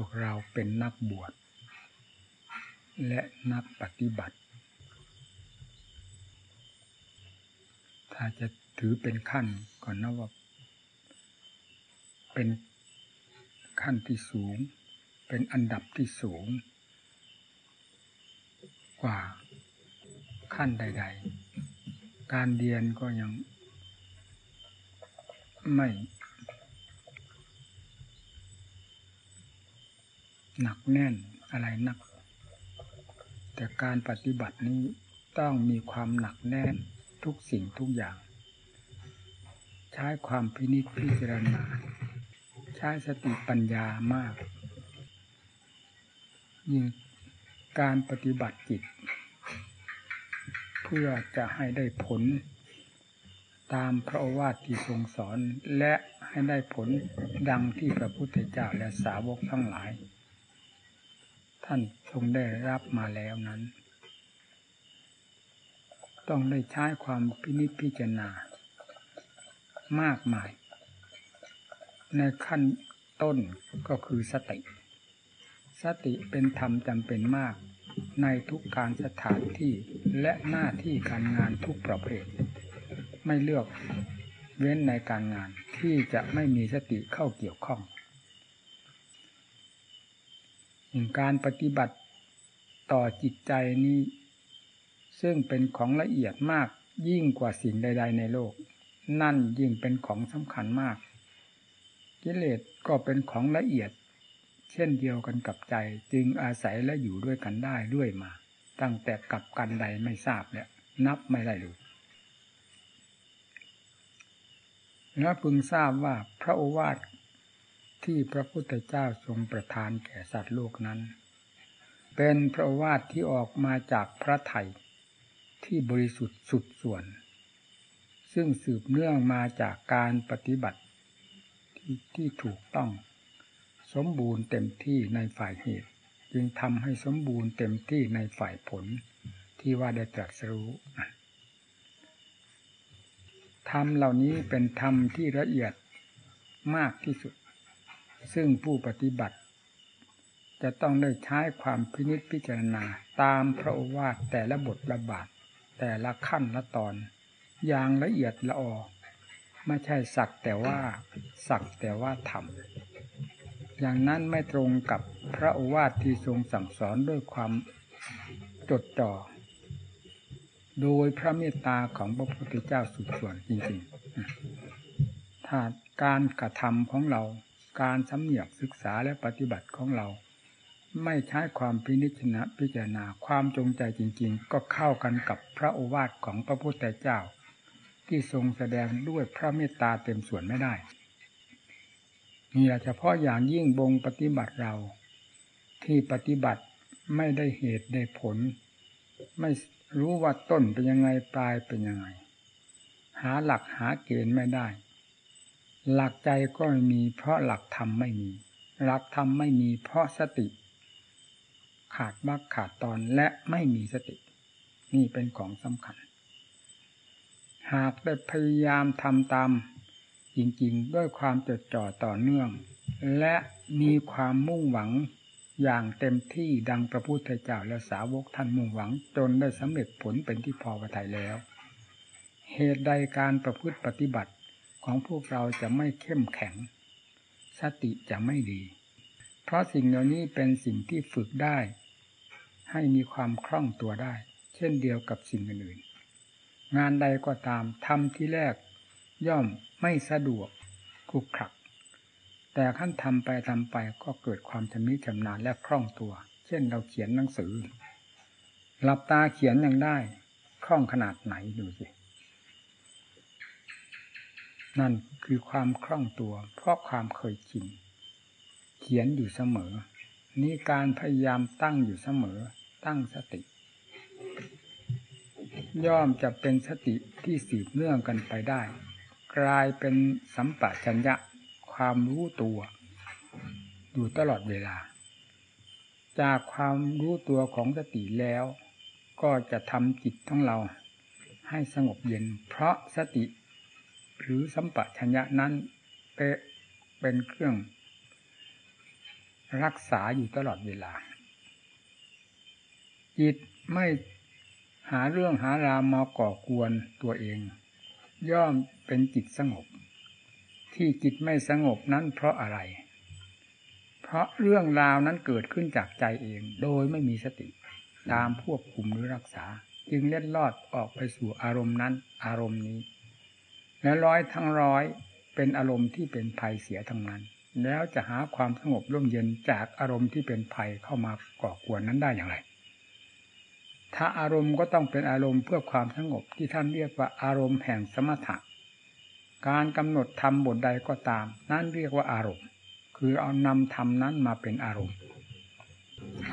วกเราเป็นนักบวช และนักปฏิบัติ ถ้าจะถือเป็นขั้นก่อนนะว่า เป็นขั้นที่สูง เป็นอันดับที่สูง กว่าขั้นใด ๆ การเรียนก็ยังไม่ หนักแน่นอะไรนัก แต่การปฏิบัตินี้ต้องมีความหนักแน่นทุกสิ่งทุกอย่าง ใช้ความพินิจพิจารณา ใช้สติปัญญามาก ยิ่งการปฏิบัติจิต เพื่อจะให้ได้ผลตามพระโอวาทที่ทรงสอนและให้ได้ผลดังที่พระพุทธเจ้าและสาวกทั้งหลาย ท่านทรงได้รับมาแล้วนั้น ต้องได้ใช้ความพินิจพิจารณา มากมาย ในขั้นต้นก็คือสติ สติเป็นธรรมจำเป็นมากในทุกการสถานที่และหน้าที่การงานทุกประเภท ไม่เลือกเว้นในการงานที่จะไม่มีสติเข้าเกี่ยวข้อง การปฏิบัติต่อจิตใจนี้ ซึ่งเป็นของละเอียดมากยิ่งกว่าสิ่งใด ๆ ในโลก นั่นยิ่งเป็นของสำคัญมาก กิเลสก็เป็นของละเอียด เช่นเดียวกันกับใจจึงอาศัยและอยู่ด้วยกันได้ด้วยมา ตั้งแต่กับกันใดไม่ทราบเนี่ยนับไม่ได้เลยและพึงทราบว่าพระโอวาท ที่พระพุทธเจ้าทรงประทานแก่สัตว์โลกนั้น เป็นพระวาทที่ออกมาจากพระไถ่ที่บริสุทธิ์สุดส่วน ซึ่งสืบเนื่องมาจากการปฏิบัติที่ที่ถูกต้อง สมบูรณ์เต็มที่ในฝ่ายเหตุ จึงทำให้สมบูรณ์เต็มที่ในฝ่ายผลที่ว่าได้ตรัสรู้ธรรมเหล่านี้เป็นธรรมที่ละเอียดมากที่สุด ซึ่งผู้ปฏิบัติ จะต้องได้ใช้ความพินิจพิจารณาตามพระโอวาทแต่ละบทละบาทแต่ละขั้นละตอน อย่างละเอียดละออไม่ใช่สักแต่ว่าสักแต่ว่าทำอย่างนั้นไม่ตรงกับพระโอวาทที่ทรงสั่งสอนด้วยความจดจ่อโดยพระเมตตาของพระพุทธเจ้าสุดส่วนจริงๆถ้าการกระทำของเรา การสำเนียกศึกษาและปฏิบัติของเรา ไม่ใช้ความพินิจนะพิจารณาความจงใจจริง ๆ ก็เข้ากันกับพระโอวาทของพระพุทธเจ้า ที่ทรงแสดงด้วยพระเมตตาเต็มส่วนไม่ได้นี่เฉพาะอย่างยิ่งบงปฏิบัติเรา ที่ปฏิบัติไม่ได้เหตุได้ผล ไม่รู้ว่าต้นเป็นยังไงปลายเป็นยังไง หาหลักหาเกณฑ์ไม่ได้ หลักใจก็ไม่มี เพราะหลักธรรมไม่มี หลักธรรมไม่มี เพราะสติ ขาดบักขาดตอนและไม่มีสติ นี่เป็นของสำคัญ หากได้พยายามทำตาม จริงๆ ด้วยความจดจ่อต่อเนื่อง และมีความมุ่งหวังอย่างเต็มที่ดังพระพุทธเจ้าและสาวกท่านมุ่งหวัง จนได้สำเร็จผลเป็นที่พอประทัยแล้ว เหตุใดการประพฤติปฏิบัติ ของพวกเราจะไม่เข้มแข็ง สติจะไม่ดี เพราะสิ่งเหล่านี้เป็นสิ่งที่ฝึกได้ ให้มีความคล่องตัวได้ เช่นเดียวกับสิ่งอื่นงานใดก็ตามทำที่แรก ย่อมไม่สะดวกคุกคัก แต่ขั้นทำไปทำไปก็เกิดความชำนิชำนาญและคล่องตัว เช่นเราเขียนหนังสือ หลับตาเขียนยังได้คล่องขนาดไหนดูสิ นั่นคือความคล่องตัว เพราะความเคยชินเขียนอยู่เสมอ นี่การพยายามตั้งอยู่เสมอ ตั้งสติ ย่อมจะเป็นสติที่สืบเนื่องกันไปได้ กลายเป็นสัมปชัญญะความรู้ตัว อยู่ตลอดเวลา จากความรู้ตัวของสติแล้ว ก็จะทำจิตของเราให้สงบเย็น เพราะสติ หรือสัมปชัญญะนั้นเป็นเครื่อง รักษาอยู่ตลอดเวลา จิตไม่หาเรื่องหาราวมาก่อกวนตัวเอง ย่อมเป็นจิตสงบ ที่จิตไม่สงบนั้นเพราะอะไร เพราะเรื่องราวนั้นเกิดขึ้นจากใจเอง โดยไม่มีสติ ตามควบคุมหรือรักษา จึงเล็ดลอดออกไปสู่อารมณ์นั้น อารมณ์นี้ และร้อยทั้งร้อยเป็นอารมณ์ที่เป็นภัยเสียทั้งนั้น แล้วจะหาความสงบร่มเย็นจากอารมณ์ที่เป็นภัยเข้ามาก่อกวนนั้นได้อย่างไร ถ้าอารมณ์ก็ต้องเป็นอารมณ์เพื่อความสงบที่ท่านเรียกว่าอารมณ์แห่งสมถะ การกำหนดทำบทใดก็ตาม นั่นเรียกว่าอารมณ์ คือเอานำธรรมนั้นมาเป็นอารมณ์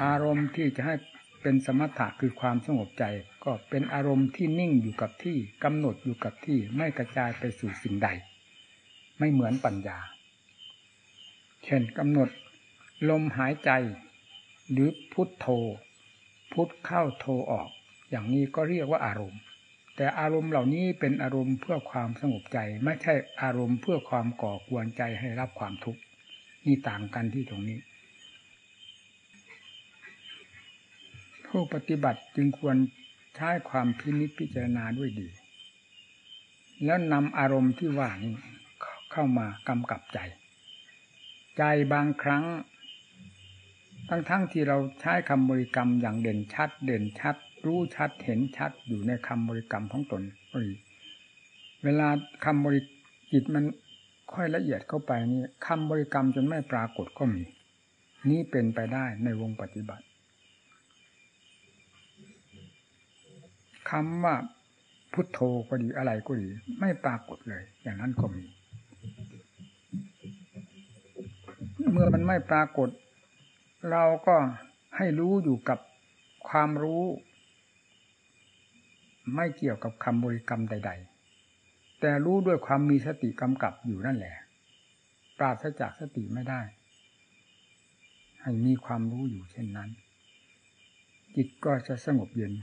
อารมณ์ที่จะให้ เป็นสมถะคือความสงบใจ ก็เป็นอารมณ์ที่นิ่งอยู่กับที่กำหนดอยู่กับที่ไม่กระจายไปสู่สิ่งใด ไม่เหมือนปัญญา เช่นกำหนด ลมหายใจ หรือพุทโธ พุทเข้าโธออก อย่างนี้ก็เรียกว่าอารมณ์ แต่อารมณ์เหล่านี้เป็นอารมณ์เพื่อความสงบใจ ไม่ใช่อารมณ์เพื่อความก่อกวนใจให้รับความทุกข์นี่ต่างกันที่ตรงนี้ ผู้ปฏิบัติจึงควรใช้ความพินิจพิจารณาด้วยดี แล้วนำอารมณ์ที่ว่านี้เข้ามากำกับใจ ใจบางครั้ง ทั้งๆทที่เราใช้คำบริกรรมอย่างเด่นชัด เด่นชัด รู้ชัดเห็นชัดอยู่ในคำบริกรรมของตนเวลาคำบริจิตมันค่อยละเอียดเข้าไปนี่คำบริกรรมจนไม่ปรากฏก็มี นี่เป็นไปได้ในวงปฏิบัติ คำว่าพุทโธก็ดีอะไรก็ดี ไม่ปรากฏเลย อย่างนั้นก็มี เมื่อมันไม่ปรากฏ เราก็ให้รู้อยู่กับความรู้ ไม่เกี่ยวกับคำบริกรรมใด ๆ แต่รู้ด้วยความมีสติกำกับอยู่นั่นแหละ ปราศจากสติไม่ได้ ให้มีความรู้อยู่เช่นนั้น จิตก็จะสงบเย็น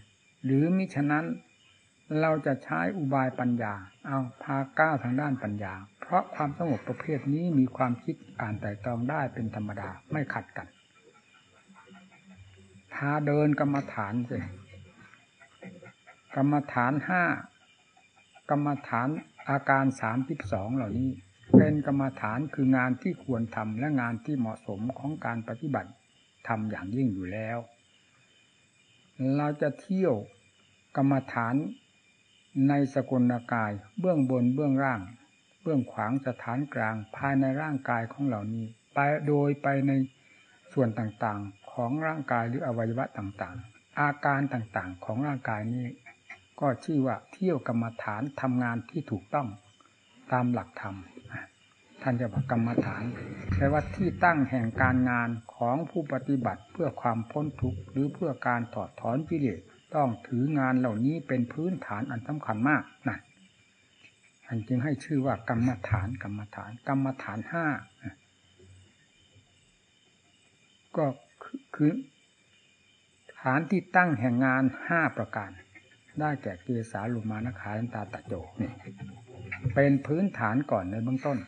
หรือมิฉะนั้นเราจะใช้อุบายปัญญา เอาพาก้าวทางด้านปัญญา เพราะความสงบประเภทนี้มีความคิดอ่านแต่ตองได้เป็นธรรมดาไม่ขัดกัน พาเดินกรรมฐานสิกรรมฐานห้ากรรมฐานอาการสามสิบสองเหล่านี้ เป็นกรรมฐานคืองานที่ควรทำและงานที่เหมาะสมของการปฏิบัติทำอย่างยิ่งอยู่แล้ว เราจะเที่ยวกรรมฐานในสกลกาย เบื้องบนเบื้องล่าง เบื้องขวางสถานกลางภายในร่างกายของเหล่านี้ ไปโดยไปในส่วนต่างๆของร่างกายหรืออวัยวะต่างๆ อาการต่างๆของร่างกายนี้ ก็ชื่อว่าเที่ยวกรรมฐานทำงานที่ถูกต้องตามหลักธรรม ท่านจะบอกกรรมฐานแปลว่าที่ตั้งแห่งการงานของผู้ปฏิบัติเพื่อความพ้นทุกข์หรือเพื่อการถอดถอนกิเลสต้องถืองานเหล่านี้เป็นพื้นฐานอันสำคัญมากนะอันจึงให้ชื่อว่ากรรมฐานกรรมฐาน กรรมฐานห้าก็คือฐานที่ตั้งแห่งงานห้าประการ ได้แก่เกสาลุมานขาลันตาตะโจนี่เป็นพื้นฐานก่อนในเบื้องต้น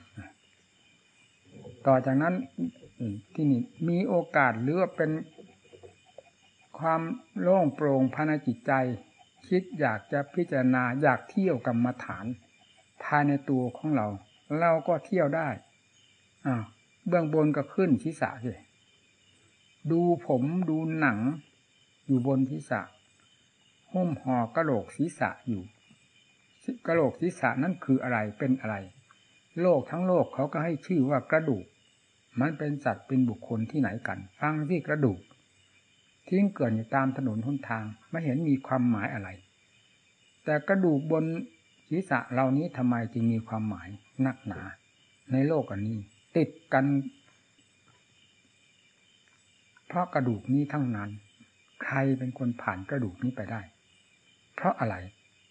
ต่อจากนั้นที่นี่มีโอกาสหรือว่าเป็นความโล่งโปร่งภายในจิตใจ คิดอยากจะพิจารณาอยากเที่ยวกรรมฐาน ภายในตัวของเรา เราก็เที่ยวได้อ่าเบื้องบนก็ขึ้นศีรษะสิดูผมดูหนัง อยู่บนศีรษะหุ้มห่อกระโหลกศีรษะอยู่กระโหลกศีรษะนั่นคืออะไรเป็นอะไร โลกทั้งโลกเขาก็ให้ชื่อว่ากระดูก มันเป็นสัตว์เป็นบุคคลที่ไหนกัน ฟังที่กระดูก ทิ้งเกลื่อนอยู่ตามถนนหนทาง ไม่เห็นมีความหมายอะไร แต่กระดูกบนศีรษะเหล่านี้ทำไมจึงมีความหมายนักหนา ในโลกอันนี้ ติดกัน เพราะกระดูกนี้ทั้งนั้น ใครเป็นคนผ่านกระดูกนี้ไปได้ เพราะอะไร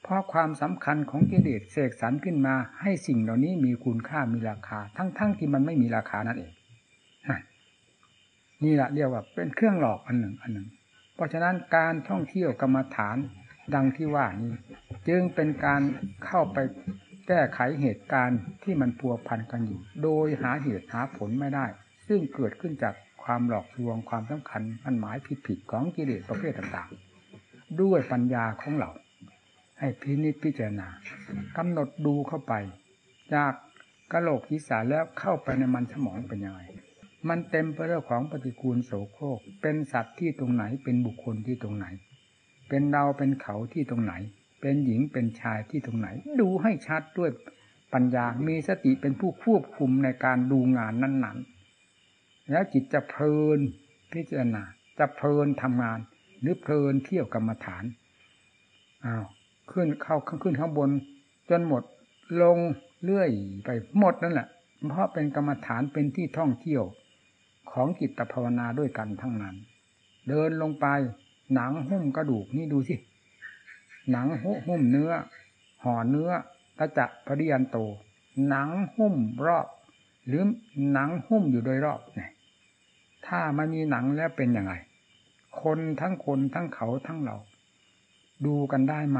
เพราะความสำคัญของกิเลสเสกสรรขึ้นมา ให้สิ่งเหล่านี้มีคุณค่ามีราคา ทั้งๆทที่มันไม่มีราคานั่นเอง นี่แหละเรียกว่าเป็นเครื่องหลอกอันหนึ่งอันหนึ่ง เพราะฉะนั้นการท่องเที่ยวกรรมฐานดังที่ว่านี้ จึงเป็นการเข้าไปแก้ไขเหตุการณ์ที่มันพัวพันกันอยู่ โดยหาเหตุหาผลไม่ได้ ซึ่งเกิดขึ้นจากความหลอกลวงความสำคัญอันหมายผิดผิดของกิเลสประเภทต่างๆ ด้วยปัญญาของเรา ให้พินิจพิจารณากำหนดดูเข้าไป จากกระโหลกศีรษะแล้วเข้าไปในมันสมองเป็นยังไง มันเต็มไปด้วยของปฏิกูลโสโครก เป็นสัตว์ที่ตรงไหน เป็นบุคคลที่ตรงไหน เป็นเราเป็นเขาที่ตรงไหน เป็นหญิงเป็นชายที่ตรงไหน ดูให้ชัดด้วยปัญญา มีสติเป็นผู้ควบคุมในการดูงานนั้นๆ แล้วจิตจะเพลินพิจารณา จะเพลินทำงาน หรือเพลินเที่ยวกรรมฐาน อ้าว ขึ้นเข้าขึ้นข้างบน จนหมด ลงเลื่อยไปหมดนั่นแหละ เพราะเป็นกรรมฐานเป็นที่ท่องเที่ยว ของจิตภาวนาด้วยกันทั้งนั้น เดินลงไป หนังหุ้มกระดูกนี่ดูสิ หนังหุ้มเนื้อ ห่อเนื้อตะจะปริยันโต หนังหุ้มรอบ หรือหนังหุ้มอยู่โดยรอบเนี่ยถ้ามันมีหนังแล้วเป็นยังไง คนทั้งคนทั้งเขาทั้งเรา ดูกันได้ไหม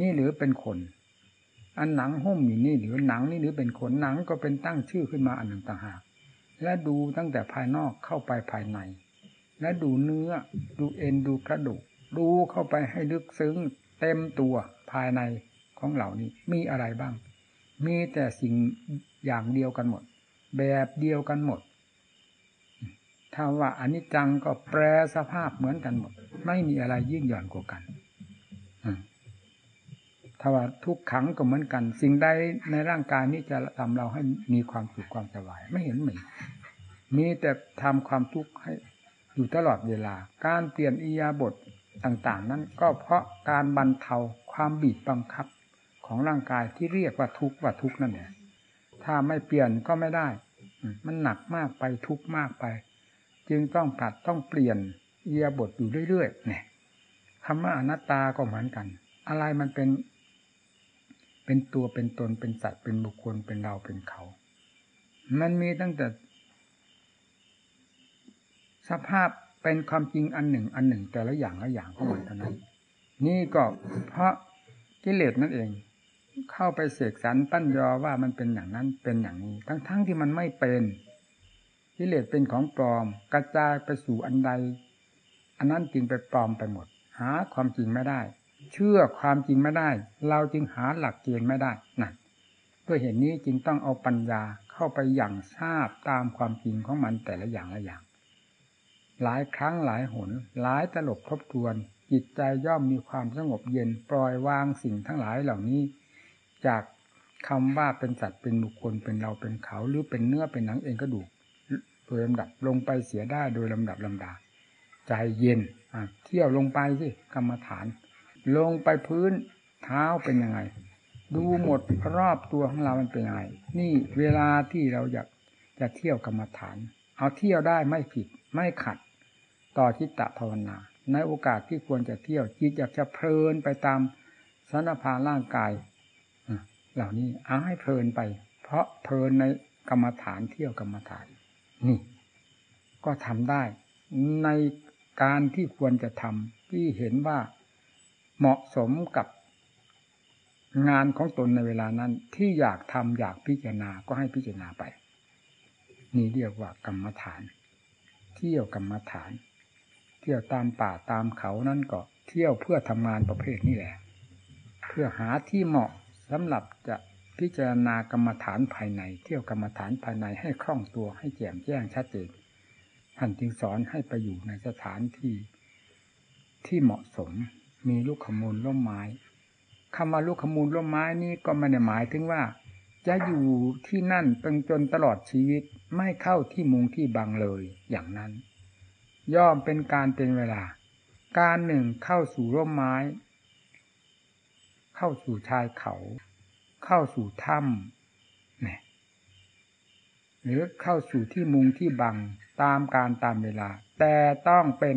นี่หรือเป็นคน อันหนังหุ้มอยู่นี่หรือหนังนี่หรือเป็นขนหนังก็เป็นตั้งชื่อขึ้นมาอันหนึ่งต่างหาก และดูตั้งแต่ภายนอกเข้าไปภายใน และดูเนื้อ ดูเอ็นดูกระดูกดูเข้าไปให้ลึกซึ้ง เต็มตัวภายในของเหล่านี้มีอะไรบ้าง มีแต่สิ่งอย่างเดียวกันหมด แบบเดียวกันหมด ถ้าว่าอนิจจังก็แปรสภาพเหมือนกันหมด ไม่มีอะไรยิ่งหย่อนกว่ากันาว่าทุกขังก็เหมือนกัน สิ่งใดในร่างกายนี้จะทำเราให้มีความสุขความสบาย ไม่เห็นมีมีแต่ทำความทุกข์ให้อยู่ตลอดเวลา การเปลี่ยนอิยาบทต่าง ๆ นั้นก็เพราะการบรรเทาความบีบบังคับของร่างกายที่เรียกว่าทุกข์ว่าทุกข์นั่นแหละถ้าไม่เปลี่ยนก็ไม่ได้ มันหนักมากไปทุกข์มากไป จึงต้องปรับต้องเปลี่ยนเอียบทอยู่เรื่อยๆเนี่ยคำว่าอนัตตาก็เหมือนกัน อะไรมันเป็น เป็นตัวเป็นตนเป็นสัตว์เป็นบุคคลเป็นเราเป็นเขา มันมีตั้งแต่ สภาพเป็นความจริงอันหนึ่ง อันหนึ่ง แต่ละอย่างละอย่างของมันเท่านั้น นี่ก็เพราะกิเลสนั่นเอง เข้าไปเสกสรรปั้นยอว่ามันเป็นอย่างนั้นเป็นอย่างนี้ ทั้งๆทที่มันไม่เป็นกิเลสเป็นของปลอม กระจายไปสู่อันใด อันนั้นจริงไปปลอมไปหมด หาความจริงไม่ได้ เชื่อความจริงไม่ได้ เราจึงหาหลักเกณฑ์ไม่ได้นั่นด้วยเหตุนนี้จึงต้องเอาปัญญาเข้าไปอย่างทราบตามความจริงของมันแต่ละอย่างละอย่าง หลายครั้งหลายหน หลายตลบทบทวน จิตใจย่อมมีความสงบเย็นปล่อยวางสิ่งทั้งหลายเหล่านี้ จากคำว่าเป็นสัตว์เป็นบุคคลเป็นเราเป็นเขาหรือเป็นเนื้อเป็นหนังเองก็ดูโดยลำดับลงไปเสียได้โดยลำดับลำดา ใจเย็นเที่ยวลงไปสิกรรมฐาน ลงไปพื้นเท้าเป็นยังไง ดูหมดรอบตัวของเรามันเป็นยังไง นี่เวลาที่เราอยากจะเที่ยวกรรมฐาน เอาเที่ยวได้ไม่ผิดไม่ขัด ต่อทิฏฐภาวนา ในโอกาสที่ควรจะเที่ยวจิตอยากจะเพลินไปตามสนพาร่างกายเหล่านี้เอาให้เพลินไป เพราะเพลินในกรรมฐานเที่ยวกรรมฐาน นี่ ก็ทำได้ ในการที่ควรจะทำที่เห็นว่า เหมาะสมกับงานของตนในเวลานั้น ที่อยากทำอยากพิจารณาก็ให้พิจารณาไป นี่เรียกว่ากรรมฐาน เที่ยวกรรมฐาน เที่ยวตามป่าตามเขานั่นก็เที่ยวเพื่อทำงานประเภทนี้แหละ เพื่อหาที่เหมาะสำหรับจะพิจารณากรรมฐานภายใน เที่ยวกรรมฐานภายในให้คล่องตัวให้แจ่มแจ้งชัดเจนท่านจึงสอนให้ไปอยู่ในสถานที่ที่เหมาะสม มีลูกขมูลร่มไม้คำว่าลูกขมูลร่มไม้นี้ก็ไม่ได้หมายถึงว่า จะอยู่ที่นั่นเป็นจนตลอดชีวิตไม่เข้าที่มุงที่บังเลยอย่างนั้น ย่อมเป็นการเป็นเวลา การหนึ่งเข้าสู่ร่มไม้ เข้าสู่ชายเขา เข้าสู่ถ้ำเนี่ยหรือเข้าสู่ที่มุงที่บังตามการตามเวลา แต่ต้องเป็น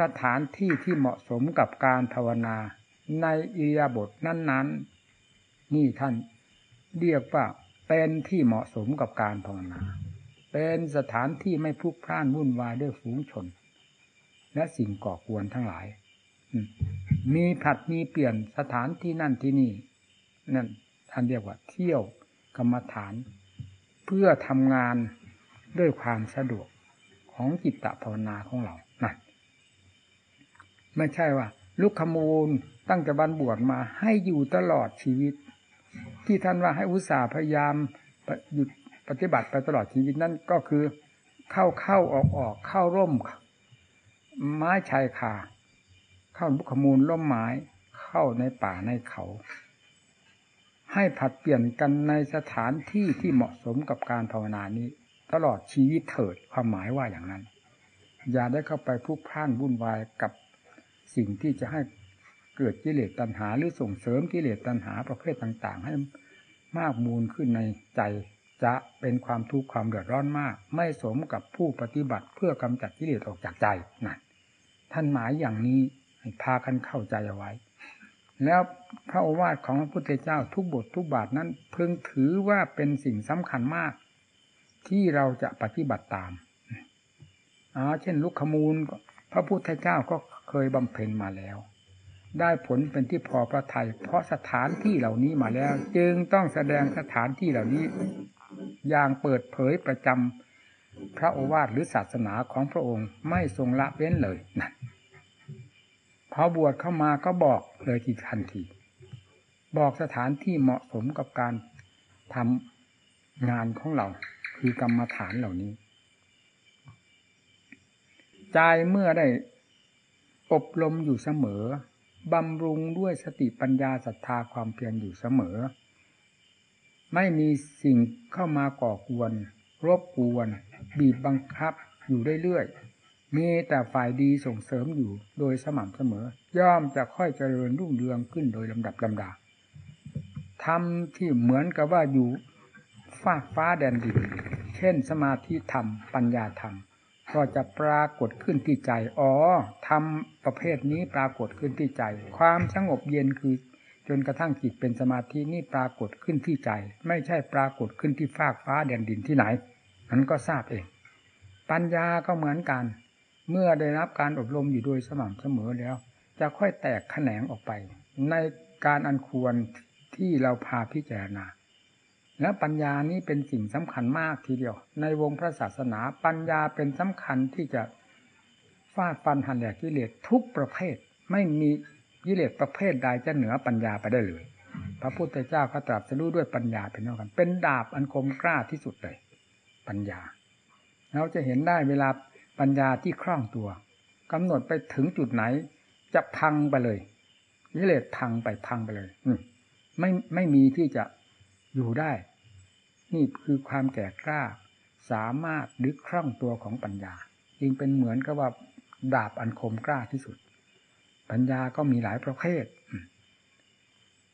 สถานที่ที่เหมาะสมกับการภาวนาในอิริยาบถนั้น ๆ นี่ท่านเรียกว่าเป็นที่เหมาะสมกับการภาวนา เป็นสถานที่ไม่พลุกพล่านวุ่นวายด้วยฝูงชน และสิ่งก่อกวนทั้งหลาย มีผัดมีเปลี่ยนสถานที่นั่นที่นี่ นั่นท่านเรียกว่าเที่ยวกรรมฐาน เพื่อทำงานด้วยความสะดวกของจิตตภาวนาของเรา ไม่ใช่ว่าลูกขมูลตั้งแต่บันบวชมาให้อยู่ตลอดชีวิต ที่ท่านว่าให้อุตส่าห์พยายามหยุดปฏิบัติไปตลอดชีวิตนั่นก็คือเข้าเข้าออกออกเข้าร่ม ไม้ชายคาเข้าลูกขมูลร่มไม้เข้าในป่าในเขา ให้ผัดเปลี่ยนกันในสถานที่ที่เหมาะสมกับการภาวนานี้ ตลอดชีวิตเถิดความหมายว่าอย่างนั้น อย่าได้เข้าไปพุกพ่านวุ่นวายกับ สิ่งที่จะให้เกิดกิเลสตัณหา หรือส่งเสริมกิเลสตัณหาประเภทต่าง ๆ ให้มากมูลขึ้นในใจจะเป็นความทุกข์ความเดือดร้อนมาก ไม่สมกับผู้ปฏิบัติเพื่อกำจัดกิเลสออกจากใจนั่นท่านหมายอย่างนี้ให้พากันเข้าใจเอาไว้ แล้วพระโอวาทของพระพุทธเจ้าทุกบททุกบาทนั้นเพิ่งถือว่าเป็นสิ่งสำคัญมาก ที่เราจะปฏิบัติตามอ๋อเช่นลุกขมูล พระพุทธเจ้าก็ เคยบำเพ็ญมาแล้ว ได้ผลเป็นที่พอพระทยัยเพราะสถานที่เหล่านี้มาแล้ว จึงต้องแสดงสถานที่เหล่านี้ อย่างเปิดเผยประจำพระโอวาทหรือศาสนาของพระองค์ไม่ทรงละเว้นเลยนั่นพอบวชเข้ามาก็บอกเลยทีทันที บอกสถานที่เหมาะสมกับการทำงานของเรา คือกรรมฐานเหล่านี้ ใจเมื่อได้ อบรมอยู่เสมอ บำรุงด้วยสติปัญญาศรัทธาความเพียรอยู่เสมอ ไม่มีสิ่งเข้ามาก่อกวน รบกวน บีบบังคับอยู่เรื่อยมีแต่ฝ่ายดีส่งเสริมอยู่โดยสม่ำเสมอ ย่อมจะค่อยเจริญรุ่งเรืองขึ้นโดยลำดับลำดาทำที่เหมือนกับว่าอยู่ฟากฟ้าแดนดิน เช่นสมาธิธรรม ปัญญาธรรม ก็จะปรากฏขึ้นที่ใจ อ๋อทำประเภทนี้ปรากฏขึ้นที่ใจ ความสงบเย็นคือจนกระทั่งจิตเป็นสมาธินี่ปรากฏขึ้นที่ใจ ไม่ใช่ปรากฏขึ้นที่ฟากฟ้าแดนดินที่ไหนนั้นก็ทราบเอง ปัญญาก็เหมือนกัน เมื่อได้รับการอบรมอยู่โดยสม่ำเสมอแล้ว จะค่อยแตกแขนงออกไป ในการอันควรที่เราพาพิจารณา และปัญญานี้เป็นสิ่งสำคัญมากทีเดียว ในวงพระศาสนาปัญญาเป็นสำคัญที่จะฟาดฟันหันแหลกกิเลสทุกประเภท ไม่มีกิเลสประเภทใดจะเหนือปัญญาไปได้เลย พระพุทธเจ้าก็ตรัสรู้ด้วยปัญญาเป็นเท่ากัน เป็นดาบอันคมกล้าที่สุดเลย ปัญญา เราจะเห็นได้เวลาปัญญาที่คล่องตัวกำหนดไปถึงจุดไหน จะพังไปเลยนิเลศพังไปพังไปเลยไม่ไม่มีที่จะอยู่ได้ นี่คือความแก่กล้า สามารถดึกคล่องตัวของปัญญาจึงเป็นเหมือนกับว่าดาบอันคมกล้าที่สุด ปัญญาก็มีหลายประเภท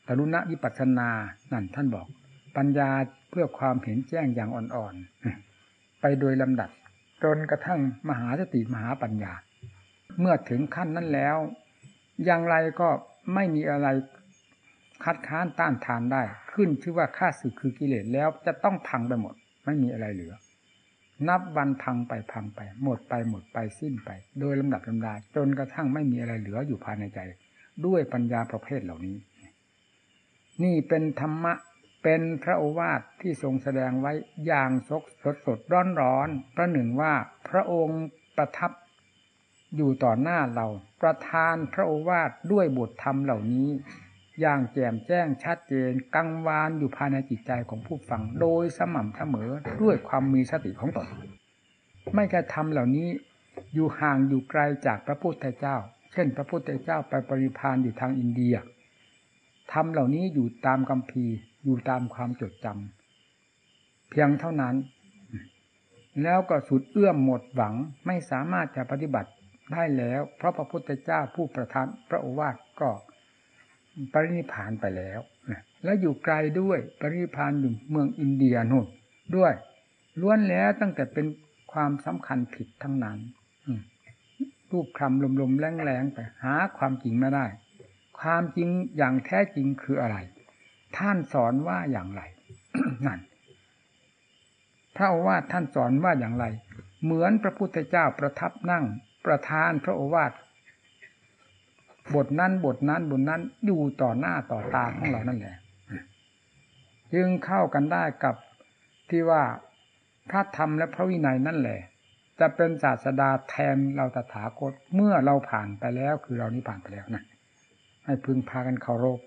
ตรุณวิปัสนานั่นท่านบอก ปัญญาเพื่อความเห็นแจ้งอย่างอ่อนๆ ไปโดยลำดับจนกระทั่งมหาสติมหาปัญญา เมื่อถึงขั้นนั้นแล้ว อย่างไรก็ไม่มีอะไร คัดค้านต้านทานได้ ขึ้นชื่อว่าค่าสึกคือกิเลสแล้วจะต้องพังไปหมด ไม่มีอะไรเหลือ นับวันพังไปพังไป หมดไปหมดไปสิ้นไป โดยลำดับลำดาจนกระทั่งไม่มีอะไรเหลืออยู่ภายในใจ ด้วยปัญญาประเภทเหล่านี้ นี่เป็นธรรมะเป็นพระโอวาทที่ทรงแสดงไว้อย่างสดสดสดร้อนร้อนประหนึ่งว่าพระองค์ประทับอยู่ต่อหน้าเรา ประทานพระโอวาทด้วยบทธรรมเหล่านี้ อย่างแจ่มแจ้งชัดเจนกังวานอยู่ภายในจิตใจของผู้ฟังโดยสม่ำเสมอด้วยความมีสติของตนไม่กระทำเหล่านี้อยู่ห่างอยู่ไกลจากพระพุทธเจ้า เช่น พระพุทธเจ้าไปปริพานอยู่ทางอินเดียทำเหล่านี้อยู่ตามกัมพีอยู่ตามความจดจำเพียงเท่านั้น แล้วก็สุดเอื้อมหมดหวังไม่สามารถจะปฏิบัติได้แล้ว เพราะพระพุทธเจ้าผู้ประทานพระโอวาทก็ ปรินิพานไปแล้วและอยู่ไกลด้วยปรินิพานอยู่เมืองอินเดียนู่นด้วยล้วนแล้วตั้งแต่เป็นความสำคัญผิดทั้งนั้นรูปคำลมๆแรงๆไปหาความจริงไม่ได้ ความจริงอย่างแท้จริงคืออะไร ท่านสอนว่าอย่างไรนั่นพระโอวาทท่านสอนว่าอย่างไร เหมือนพระพุทธเจ้าประทับนั่งประทานพระโอวาท บทนั้นบทนั้นบทนั้นอยู่ต่อหน้าต่อตาของเรานั่นแหละจึงเข้ากันได้กับที่ว่าพระธรรมและพระวินัยนั่นแหละ จะเป็นศาสดาแทนเราตถาคตเมื่อเราผ่านไปแล้วคือเรานี้ผ่านไปแล้วนะให้พึงพากันเคารพ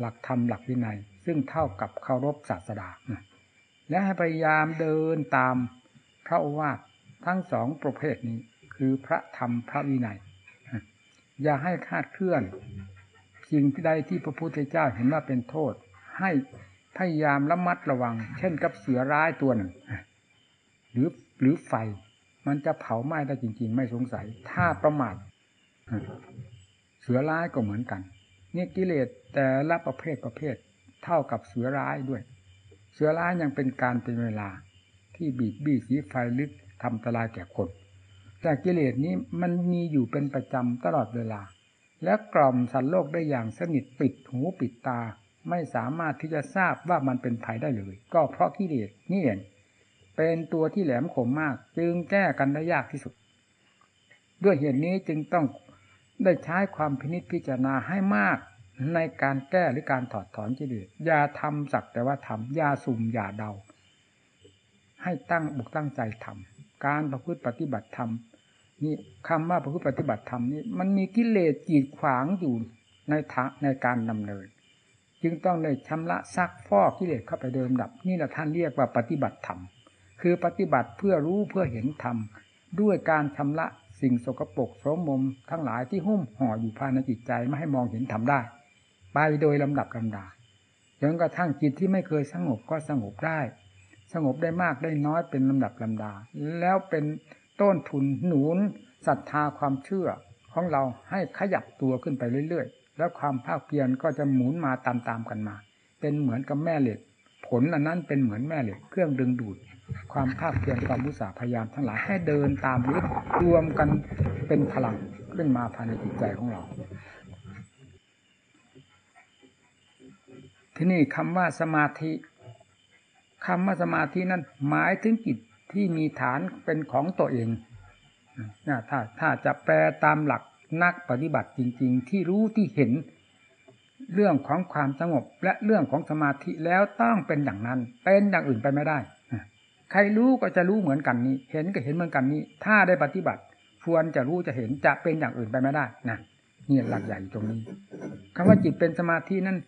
หลักธรรมหลักวินัย ซึ่งเท่ากับเคารพศาสดาและให้พยายามเดินตามพระโอวาททั้งสองประเภทนี้ คือพระธรรมพระวินัย อย่าให้คาดเคลื่อนสิ่งที่ใดที่พระพุทธเจ้าเห็นว่าเป็นโทษ ให้พยายามระมัดระวัง เช่นกับเสือร้ายตัวหนึ่งหรือหรือไฟ มันจะเผาไหม้ได้จริง ๆ ไม่สงสัย ถ้าประมาทเสือร้ายก็เหมือนกันนี่กิเลสแต่ละประเภทประเภท เท่ากับเสือร้ายด้วย เสือร้ายยังเป็นการเป็นเวลา ที่บีบบี้สีไฟลึกทำอันตรายแก่คน แต่กิเลสนี้มันมีอยู่เป็นประจำตลอดเวลา และกล่อมสัตว์โลกได้อย่างสนิทปิดหูปิดตา ไม่สามารถที่จะทราบว่ามันเป็นภัยได้เลย ก็เพราะกิเลสนี่เองเป็นตัวที่แหลมคมมาก จึงแก้กันได้ยากที่สุด ด้วยเหตุนี้จึงต้องได้ใช้ความพินิจพิจารณาให้มากในการแก้หรือการถอดถอนกิเลสอย่าทำสักแต่ว่าทำอย่าสุ่มอย่าเดา ให้ตั้งบุกตั้งใจทำการประพฤติปฏิบัติธรรม นี่คำว่าประพฤติปฏิบัติธรรมนี่มันมีกิเลสกีดขวางอยู่ในทางในการดำเนิน จึงต้องได้ชำระซักฟอกกิเลสเข้าไปเดิมดับ นี่แหละท่านเรียกว่าปฏิบัติธรรมคือปฏิบัติเพื่อรู้เพื่อเห็นธรรมด้วยการชำระสิ่งสกปรกโสมมทั้งหลายที่หุ้มห่ออยู่ภายในจิตใจไม่ให้มองเห็นธรรมได้ ไปโดยลำดับลำดาจนกระทั่งจิตที่ไม่เคยสงบก็สงบได้ สงบได้มากได้น้อยเป็นลำดับลำดา แล้วเป็น ต้นทุนหนุนศรัทธาความเชื่อของเราให้ขยับตัวขึ้นไปเรื่อยๆ แล้วความภาคเพียรก็จะหมุนมาตามๆกันมา เป็นเหมือนกับแม่เหล็ก ผลอันนั้นเป็นเหมือนแม่เหล็กเครื่องดึงดูด ความภาคเพียรความมุสาพยายามทั้งหลายให้เดินตามยึดรวมกันเป็นพลังขึ้นมาภายในจิตใจของเรา ที่นี่คำว่าสมาธิคำว่าสมาธินั้นหมายถึงจิต ที่มีฐานเป็นของตัวเองนะถ้าถ้าจะแปลตามหลักนักปฏิบัติจริง ๆ ที่รู้ที่เห็น เรื่องของความสงบและเรื่องของสมาธิแล้วต้องเป็นอย่างนั้น เป็นอย่างอื่นไปไม่ได้ ใครรู้ก็จะรู้เหมือนกันนี้ เห็นก็เห็นเหมือนกันนี้ ถ้าได้ปฏิบัติควรจะรู้จะเห็นจะเป็นอย่างอื่นไปไม่ได้นะนี่หลักใหญ่ตรงนี้คำว่าจิตเป็นสมาธินั้น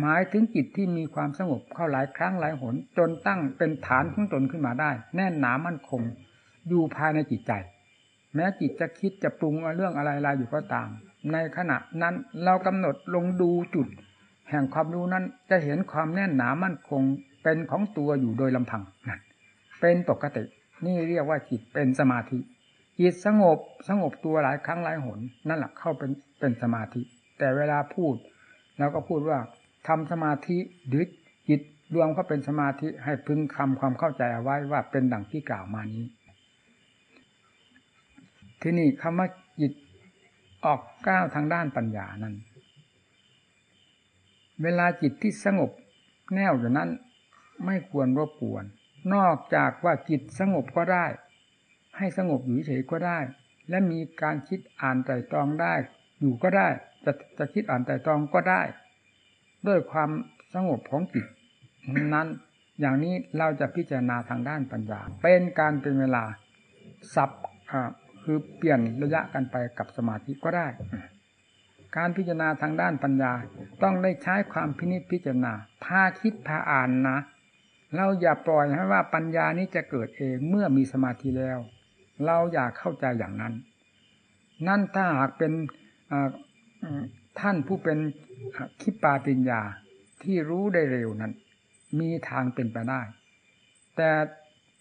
หมายถึงจิตที่มีความสงบเข้าหลายครั้งหลายหน จนตั้งเป็นฐานของตนขึ้นมาได้ แน่นหนามั่นคงอยู่ภายในจิตใจ แม้จิตจะคิดจะปรุงเรื่องอะไรๆอยู่ก็ตาม ในขณะนั้นเรากำหนดลงดูจุด แห่งความรู้นั้นจะเห็นความแน่นหนามั่นคงเป็นของตัวอยู่โดยลำพังนั่นเป็นปกติ นี่เรียกว่าจิตเป็นสมาธิ จิตสงบสงบตัวหลายครั้งหลายหน นั่นแหละเข้าเป็นเป็นสมาธิ แต่เวลาพูดเราก็พูดว่า ทำสมาธิหรือจิตรวมเข้าเป็นสมาธิให้พึงคำความเข้าใจเอาไว้ว่าเป็นดังที่กล่าวมานี้ ที่นี่คำว่าจิตออกก้าวทางด้านปัญญานั้น เวลาจิตที่สงบแน่วอยู่นั้น ไม่ควรรบกวน นอกจากว่าจิตสงบก็ได้ ให้สงบอยู่เฉยก็ได้ และมีการคิดอ่านไตรตรองได้ อยู่ก็ได้ จะจะคิดอ่านไตรตรองก็ได้ ด้วยความสงบของจิตนั้นอย่างนี้เราจะพิจารณาทางด้านปัญญา เป็นการเป็นเวลาสับคือเปลี่ยนระยะกันไปกับสมาธิก็ได้ การพิจารณาทางด้านปัญญาต้องได้ใช้ความพินิจพิจารณาพาคิดพาอ่านนะ เราอย่าปล่อยให้ว่าปัญญานี้จะเกิดเองเมื่อมีสมาธิแล้ว เราอยากเข้าใจอย่างนั้น นั่นถ้าหากเป็นท่านผู้เป็น คิปาปัญญาที่รู้ได้เร็วนั้น มีทางเป็นไปได้ แต่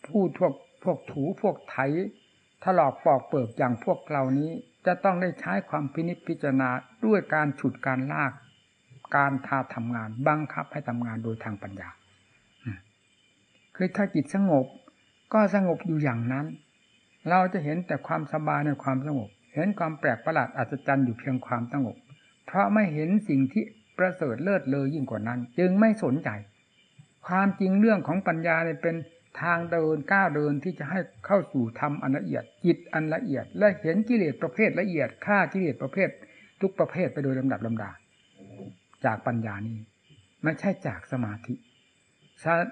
ผู้พวกพวกถูพวกไถถลอกปอกเปิกอย่างพวกเหล่านี้ จะต้องได้ใช้ความพินิจพิจารณาด้วยการฉุดการลาก การทาทำงานบังคับให้ทำงานโดยทางปัญญาคือถ้าจิตสงบก็สงบอยู่อย่างนั้น เราจะเห็นแต่ความสบายในความสงบ เห็นความแปลกประหลาดอัศจรรย์อยู่เพียงความสงบ ราะไม่เห็นสิ่งที่ประเสริฐเลิศเลอยิ่งกว่านั้น จึงไม่สนใจ ความจริงเรื่องของปัญญาเนี่ยเป็นทางเดินก้าวเดินที่จะให้เข้าสู่ธรรมอันละเอียด จิตอันละเอียด และเห็นกิเลสประเภทละเอียดฆ่ากิเลสประเภท ทุกประเภทไปโดยลำดับลำดา จากปัญญานี้ ไม่ใช่จากสมาธิ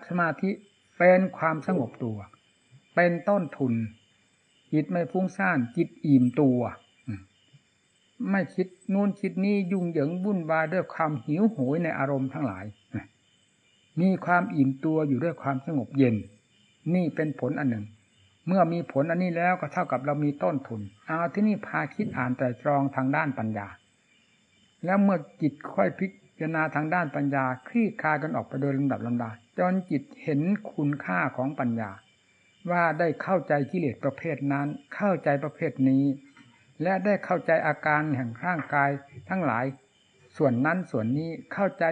สมาธิเป็นความสงบตัว เป็นต้นทุน จิตไม่ฟุ้งซ่านจิตอิ่มตัว ไม่คิดนู่นคิดนี่ยุ่งเหยิงวุ่นวายด้วยความหิวโหยในอารมณ์ทั้งหลาย มีความอิ่มตัวอยู่ด้วยความสงบเย็น นี่เป็นผลอันหนึ่ง เมื่อมีผลอันนี้แล้วก็เท่ากับเรามีต้นทุน เอาที่นี่พาคิดอ่านแต่ตรองทางด้านปัญญา แล้วเมื่อจิตค่อยพิจารณาทางด้านปัญญาคลี่คลายกันออกไปโดยลำดับลำดาจนจิตเห็นคุณค่าของปัญญา ว่าได้เข้าใจกิเลสประเภทนั้น เข้าใจประเภทนี้ และได้เข้าใจอาการแห่งร่างกายทั้งหลาย ส่วนนั้นส่วนนี้เข้าใจ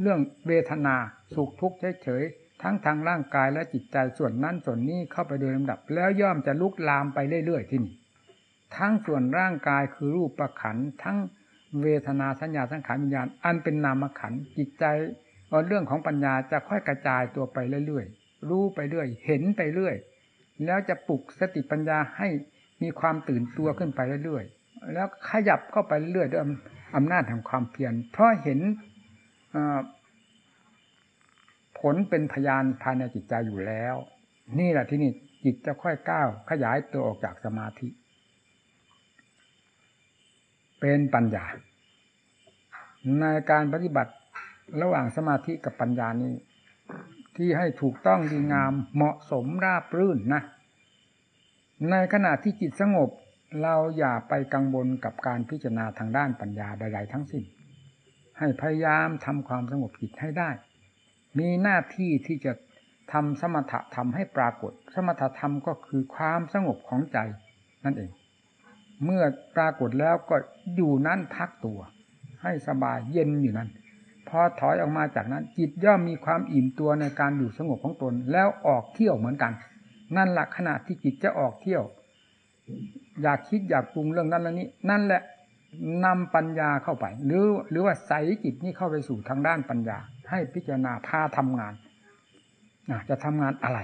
เรื่องเวทนาสุขทุกข์เฉยๆทั้งทางร่างกายและจิตใจส่วนนั้นส่วนนี้เข้าไปโดยลำดับ แล้วย่อมจะลุกลามไปเรื่อยๆที่นี่ทั้งส่วนร่างกายคือรูปประขันทั้งเวทนาสัญญาสังขารวิญญาณอันเป็นนามขันจิตใจเรื่องของปัญญาจะค่อยกระจายตัวไปเรื่อยๆรู้ไปเรื่อย เห็นไปเรื่อย แล้วจะปลุกสติปัญญาให้ มีความตื่นตัวขึ้นไปเรื่อยๆแล้วขยับเข้าไปเรื่อยด้วยอำนาจแห่งความเพียรเพราะเห็นผลเป็นพยานภายในจิตใจอยู่แล้ว นี่แหละที่นี่จิตจะค่อยก้าวขยายตัวออกจากสมาธิ เป็นปัญญา ในการปฏิบัติระหว่างสมาธิกับปัญญานี้ ที่ให้ถูกต้องดีงามเหมาะสมราบรื่นนะ ในขณะที่จิตสงบ เราอย่าไปกังวลกับการพิจารณาทางด้านปัญญาใด ๆ ทั้งสิ้น ให้พยายามทำความสงบจิตให้ได้ มีหน้าที่ที่จะทำสมถะธรรมให้ปรากฏ สมถะธรรมก็คือความสงบของใจนั่นเอง เมื่อปรากฏแล้วก็อยู่นั้นพักตัว ให้สบายเย็นอยู่นั้นพอถอยออกมาจากนั้น จิตย่อมมีความอิ่มตัวในการอยู่สงบของตนแล้วออกเที่ยวเหมือนกัน นั่นแหละขณะที่จิตจะออกเที่ยว อยากคิดอยากปรุงเรื่องนั้นแล้วนี้ นั่นแหละนำปัญญาเข้าไป หรือ หรือว่าใส่จิตนี้เข้าไปสู่ทางด้านปัญญา ให้พิจารณาพาทำงานจะทำงานอะไร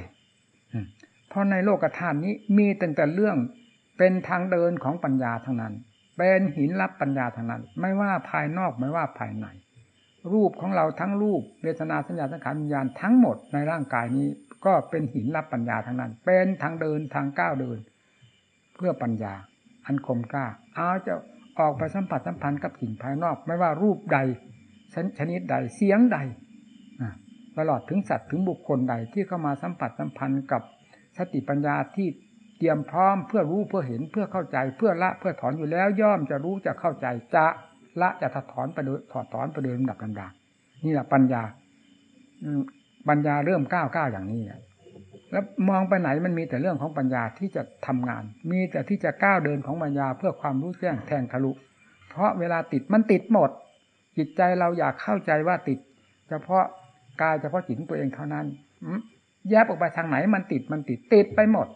เพราะในโลกธาตุนี้มีแต่แต่เรื่องเป็นทางเดินของปัญญาทั้งนั้น เป็นหินรับปัญญาทั้งนั้น ไม่ว่าภายนอกไม่ว่าภายใน รูปของเราทั้งรูปเวทนาสัญญาสังขารวิญญาณทั้งหมดในร่างกายนี้ ก็เป็นหินรับปัญญาทั้งนั้น เป็นทางเดินทางก้าวเดิน เพื่อปัญญา อันคมกล้าเอาจะออกไปสัมผัสสัมพันธ์กับสิ่งภายนอก ไม่ว่ารูปใดชนิดใดเสียงใดตลอดถึงสัตว์ถึงบุคคลใดที่เข้ามาสัมผัสสัมพันธ์กับสติปัญญาที่เตรียมพร้อมเพื่อรู้เพื่อเห็นเพื่อเข้าใจเพื่อละเพื่อถอนอยู่แล้วย่อมจะรู้จะเข้าใจจะ ละจะถอดไปโดยถอดถอนไปโดยลำดับลำดานี่แหละปัญญาปัญญาเริ่มก้าวก้าวอย่างนี้แล้วมองไปไหนมันมีแต่เรื่องของปัญญาที่จะทำงาน มีแต่ที่จะก้าวเดินของปัญญาเพื่อความรู้แจ้งแทงทะลุ เพราะเวลาติดมันติดหมด จิตใจเราอยากเข้าใจว่าติด เฉพาะกายเฉพาะจิตตัวเองเท่านั้นแยบออกไปทางไหนมันติดมันติดติดไปหมด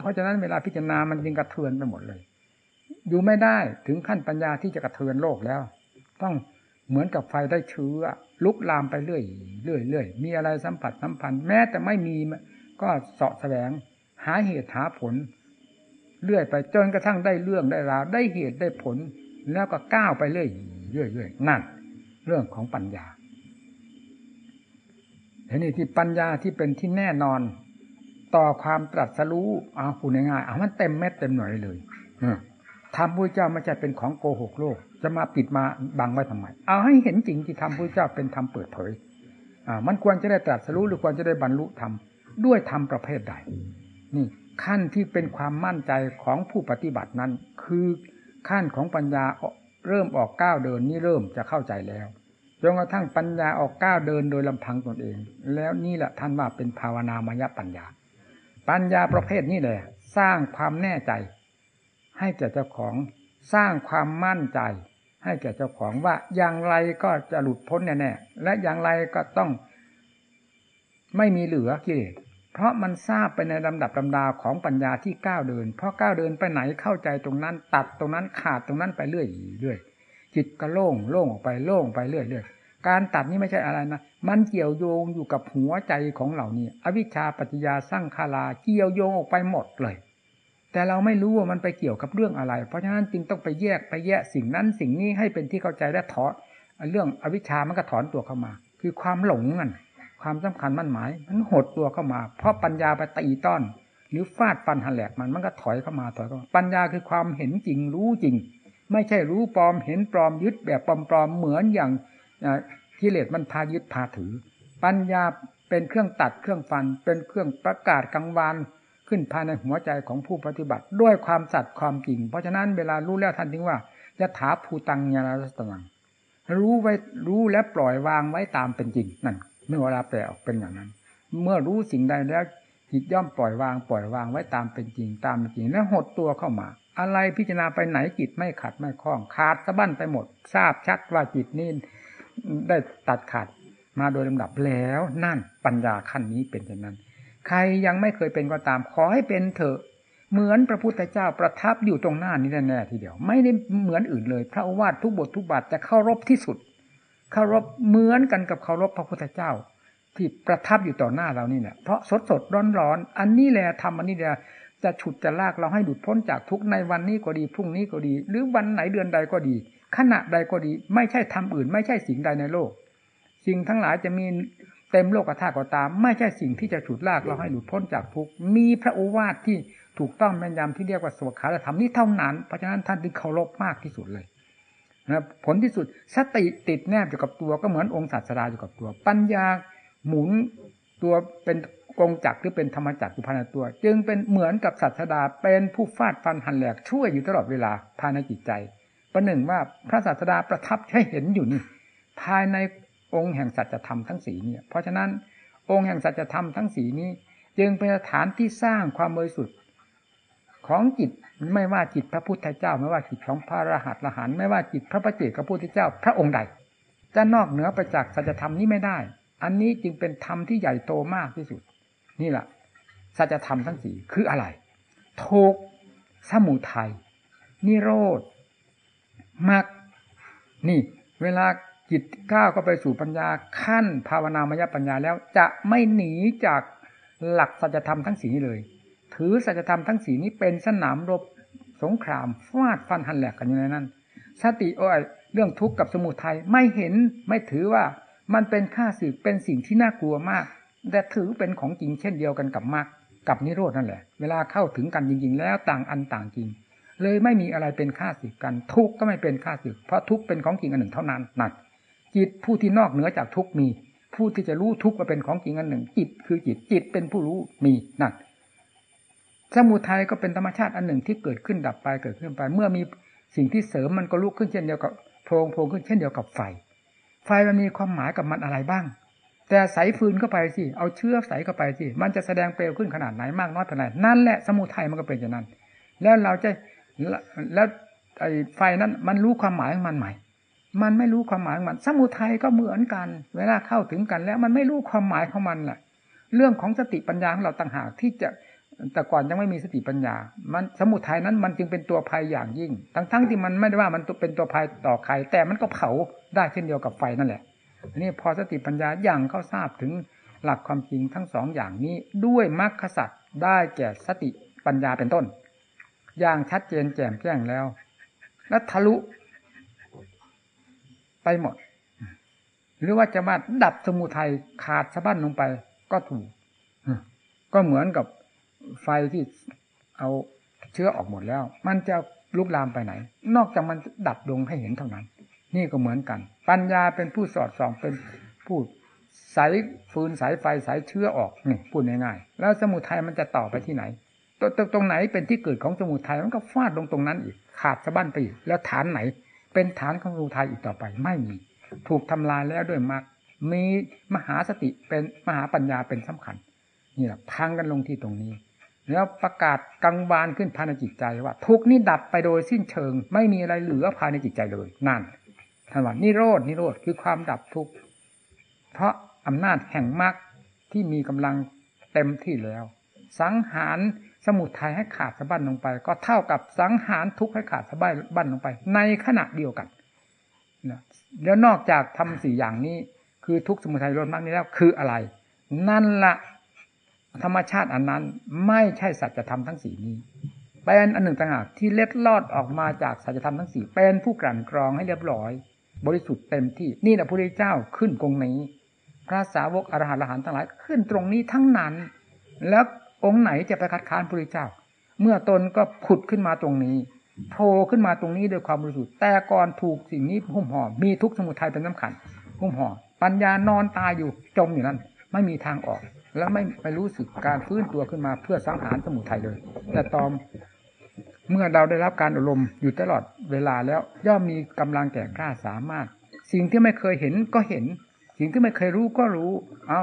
เพราะฉะนั้นเวลาพิจารณามันจึงกระเทือนไปหมดเลย อยู่ไม่ได้ถึงขั้นปัญญาที่จะกระเทือนโลกแล้ว ต้องเหมือนกับไฟได้เชื้อลุกลามไปเรื่อยเรื่อยเรื่อยมีอะไรสัมผัสสัมพันธ์แม้แต่ไม่มีก็เสาะแสวง หาเหตุหาผล เรื่อยไปจนกระทั่งได้เรื่องได้ราวได้เหตุได้ผล แล้วก็ก้าวไปเรื่อยเรื่อยเรื่อยนั่น เรื่องของปัญญาทีนี้ที่ปัญญาที่เป็นที่แน่นอน ต่อความตรัสรู้เอาพูดง่ายๆเอามันเต็มเม็ดเต็มหน่วยเลย ทำพระเจ้าไม่ใช่เป็นของโกหกโลก จะมาปิดมาบังไว้ทำไม เอาให้เห็นจริงที่ทำพระเจ้าเป็นธรรมเปิดเผย อ่า มันควรจะได้ตรัสรู้หรือควรจะได้บรรลุธรรมด้วยธรรมประเภทใด นี่ขั้นที่เป็นความมั่นใจของผู้ปฏิบัตินั้น คือขั้นของปัญญาเริ่มออกก้าวเดินนี่เริ่มจะเข้าใจแล้วจนกระทั่งปัญญาออกก้าวเดินโดยลำพังตนเอง แล้วนี่แหละท่านว่าเป็นภาวนามยปัญญา ปัญญาประเภทนี้เลยสร้างความแน่ใจ ให้แก่เจ้าของสร้างความมั่นใจ ให้แก่เจ้าของว่าอย่างไรก็จะหลุดพ้นแน่ๆและอย่างไรก็ต้องไม่มีเหลือกิเลสเพราะมันทราบไปในลำดับลำดาของปัญญาที่ก้าวเดิน เพราะก้าวเดินไปไหนเข้าใจตรงนั้น ตัดตรงนั้นขาดตรงนั้นไปเรื่อยเรื่อยจิตก็โล่งโล่งออกไปโล่งไปเรื่อยเรื่อยการตัดนี้ไม่ใช่อะไรนะ มันเกี่ยวโยงอยู่กับหัวใจของเหล่านี้ อวิชชาปัจจยาสร้างคาราเกี่ยวโยงออกไปหมดเลย แต่เราไม่รู้ว่ามันไปเกี่ยวกับเรื่องอะไร เพราะฉะนั้นจึงต้องไปแยกไปแยกสิ่งนั้นสิ่งนี้ให้เป็นที่เข้าใจและถอดเรื่องอวิชชามันก็ถอนตัวเข้ามา คือความหลงนั่นความสำคัญมั่นหมาย มันหดตัวเข้ามา เพราะปัญญาไปตีต้อน หรือฟาดฟันหันแหลกมันมันก็ถอยเข้ามาถอยเข้ามาปัญญาคือความเห็นจริงรู้จริง ไม่ใช่รู้ปลอมเห็นปลอมยึดแบบปลอมๆเหมือนอย่างกิเลสมันพายึดพาถือ ปัญญาเป็นเครื่องตัดเครื่องฟัน เป็นเครื่องประกาศกังวาน ขึ้นภายในหัวใจของผู้ปฏิบัติ ด้วยความสัตย์ความจริง เพราะฉะนั้นเวลารู้แล้วท่านถึงว่ายะถาภูตังญาณรัตนังรู้ไว้รู้และปล่อยวางไว้ตามเป็นจริงนั่นเมื่อเวลาแปลออกเป็นอย่างนั้น เมื่อรู้สิ่งใดแล้วจิตย่อมปล่อยวางปล่อยวางไว้ตามเป็นจริง ตามเป็นจริง แล้วหดตัวเข้ามา อะไรพิจารณาไปไหนจิตไม่ขัดไม่คล้อง ขาดสะบั้นไปหมด ทราบชัดว่าจิตนี่ได้ตัดขาดมาโดยลำดับแล้วนั่นปัญญาขั้นนี้เป็นอย่างนั้น ใครยังไม่เคยเป็นก็ตาม ขอให้เป็นเถอะเหมือนพระพุทธเจ้าประทับอยู่ตรงหน้านี้แน่ๆทีเดียว ไม่ได้เหมือนอื่นเลย พระวาททุกบททุกบาทจะเคารพที่สุดเคารพเหมือนกันกับเคารพพระพุทธเจ้า ที่ประทับอยู่ต่อหน้าเรานี่เนี่ยเพราะสดสดร้อนร้อนอันนี้แหละทำอันนี้แหละจะฉุดจะลากเราให้หลุดพ้นจากทุกในวันนี้ก็ดีพรุ่งนี้ก็ดี หรือวันไหนเดือนใดก็ดี ขณะใดก็ดี ไม่ใช่ทำอื่น ไม่ใช่สิ่งใดในโลก สิ่งทั้งหลายจะมี เต็มโลกธาตุก็ตาม ไม่ใช่สิ่งที่จะฉุดลากเราให้หลุดพ้นจากทุกมีพระโอวาทที่ถูกต้องแม่นยำที่เรียกว่าสวขาธรรมนี้เท่านั้น เพราะฉะนั้นท่านจึงเคารพมากที่สุดเลยนะผลที่สุดสติติดแนบอยู่กับตัวก็เหมือนองค์ศาสดาอยู่กับตัว ปัญญาหมุนตัวเป็นกงจักรหรือเป็นธรรมจักรอยู่ภายในตัว จึงเป็นเหมือนกับศาสดาเป็นผู้ฟาดฟันหันแหลกช่วยอยู่ตลอดเวลาภายในจิตใจ ประหนึ่งว่าพระศาสดาประทับให้เห็นอยู่นี่ภายใน องค์แห่งสัจธรรมทั้งสีเนี่ย เพราะฉะนั้นองค์แห่งสัจธรรมทั้งสีนี้ จึงเป็นฐานที่สร้างความบริสุทธิ์ของจิตไม่ว่าจิตพระพุทธเจ้า ไม่ว่าจิตของพระรหัสละหันไม่ว่าจิตพระประเจกพระพุทธเจ้า พระองค์ใด จะนอกเหนือไปจากสัจธรรมนี้ไม่ได้ อันนี้จึงเป็นธรรมที่ใหญ่โตมากที่สุด นี่แหละสัจธรรมทั้งสี่คืออะไรทุกสมุทัยนิโรธมรรคนี่ เวลา จิตก้าวเข้าไปสู่ปัญญาขั้นภาวนามยปัญญาแล้วจะไม่หนีจากหลักสัจธรรมทั้งสี่เลย ถือสัจธรรมทั้งสีนี้เป็นสนามรบสงครามฟาดฟันหันแหลกกันอยู่ในนั้น สติโอ้ยเรื่องทุกข์กับสมุทัยไม่เห็นไม่ถือว่ามันเป็นค่าสึกเป็นสิ่งที่น่ากลัวมาก แต่ถือเป็นของจริงเช่นเดียวกันกับมรรคกับนิโรธนั่นแหละ เวลาเข้าถึงกันจริง ๆ แล้วต่างอันต่างจริง เลยไม่มีอะไรเป็นค่าสึกกัน ทุกข์ก็ไม่เป็นค่าสึกเพราะทุกข์เป็นของจริงอันหนึ่งเท่านั้นนั่น จิตผู้ที่นอกเหนือจากทุกมี ผู้ที่จะรู้ทุกว่าเป็นของจริงอันหนึ่ง จิตคือจิตจิตเป็นผู้รู้มีนั่นสมุทัยก็เป็นธรรมชาติอันหนึ่งที่เกิดขึ้นดับไปเกิดขึ้นไป เมื่อมีสิ่งที่เสริมมันก็ลุกขึ้นเช่นเดียวกับโพงโพงขึ้นเช่นเดียวกับไฟ ไฟมันมีความหมายกับมันอะไรบ้าง แต่ใส่ฟืนเข้าไปสิเอาเชื้อใส่เข้าไปสิมันจะแสดงเปลวขึ้นขนาดไหนมากน้อยเท่าไหร่นั่นแหละสมุทัยมันก็เป็นอย่างนั้น แล้วเราจะแล้วไอ้ไฟนั้นมันรู้ความหมายของมันใหม่ มันไม่รู้ความหมายของมัน สมุทัยก็เหมือนกัน เวลาเข้าถึงกัน แล้วมันไม่รู้ความหมายของมันแหละเรื่องของสติปัญญาของเราต่างหากที่จะแต่ก่อนยังไม่มีสติปัญญา มันสมุทัยนั้นมันจึงเป็นตัวภัยอย่างยิ่ง ทั้งๆทที่มันไม่ได้ว่ามันเป็นตัวภัยต่อใคร แต่มันก็เผาได้เช่นเดียวกับไฟนั่นแหละอันนี้พอสติปัญญาอย่างเข้าทราบถึงหลักความจริงทั้งสองอย่างนี้ ด้วยมรรคสัตว์ได้แก่สติปัญญาเป็นต้น อย่างชัดเจนแจ่มแจ้งแล้ว และทะลุ ไปหมด หรือว่าจะมาดับสมุทัยขาดสะบั้นลงไปก็ถูก ก็เหมือนกับไฟที่เอาเชื้อออกหมดแล้ว มันจะลุกลามไปไหน นอกจากมันดับดวงให้เห็นเท่านั้น นี่ก็เหมือนกัน ปัญญาเป็นผู้สอดส่องเป็นผู้สายฟืนสายไฟสายเชื้อออกนี่พูดง่ายๆแล้วสมุทัยมันจะต่อไปที่ไหนตรงตรงไหนเป็นที่เกิดของสมุทัยมันก็ฟาดลงตรงนั้นอีก ขาดสะบั้นไปอีกแล้วฐานไหน เป็นฐานของสมุทัยอีกต่อไปไม่มี ถูกทำลายแล้วด้วยมรรคมีมหาสติเป็นมหาปัญญาเป็นสำคัญนี่แหละพังกันลงที่ตรงนี้ แล้วประกาศกังวานขึ้นภายในจิตใจว่า ทุกนี้ดับไปโดยสิ้นเชิง ไม่มีอะไรเหลือภายในจิตใจเลยนั่นท่านว่านิโรดนิโรธคือความดับทุกเพราะอำนาจแห่งมรรคที่มีกำลังเต็มที่แล้ว สังหาร สมุทัยให้ขาดสะบั้นลงไป ก็เท่ากับสังหารทุกข์ให้ขาดสะบั้นลงไป ในขณะเดียวกันแล้วนอกจากทำสี่อย่างนี้ คือทุกสมุทัยลดมากนี้แล้ว คืออะไร นั่นละธรรมชาติอันนั้นไม่ใช่สัจธรรมทั้งสี่นี้เป็นอันหนึ่งต่างหากที่เล็ดลอดออกมาจากสัจธรรมทั้งสี่เป็นผู้กลั่นกรองให้เรียบร้อย บริสุทธิ์เต็มที่นี่แหละพระพุทธเจ้าขึ้นตรงนี้ พระสาวกอรหันต์อรหันต์ทั้งหลายขึ้นตรงนี้ทั้งนั้น แล้ว องค์ไหนจะไปคัดค้านพระพุทธเจ้า เมื่อตนก็ผุดขึ้นมาตรงนี้โผล่ขึ้นมาตรงนี้ด้วยความบริสุทธิ์แต่ก่อนถูกสิ่งนี้หุ้มห่อมีทุกสมุทัยเป็นสำคัญหุ้มห่อปัญญานอนตายอยู่จมอยู่นั้นไม่มีทางออก แล้วไม่ไปรู้สึกการฟื้นตัวขึ้นมาเพื่อสังหารสมุทัยเลย แต่ตอมเมื่อเราได้รับการอบรมอยู่ตลอดเวลาแล้วย่อมมีกำลังแก่กล้าสามารถ สิ่งที่ไม่เคยเห็นก็เห็น สิ่งที่ไม่เคยรู้ก็รู้ เอา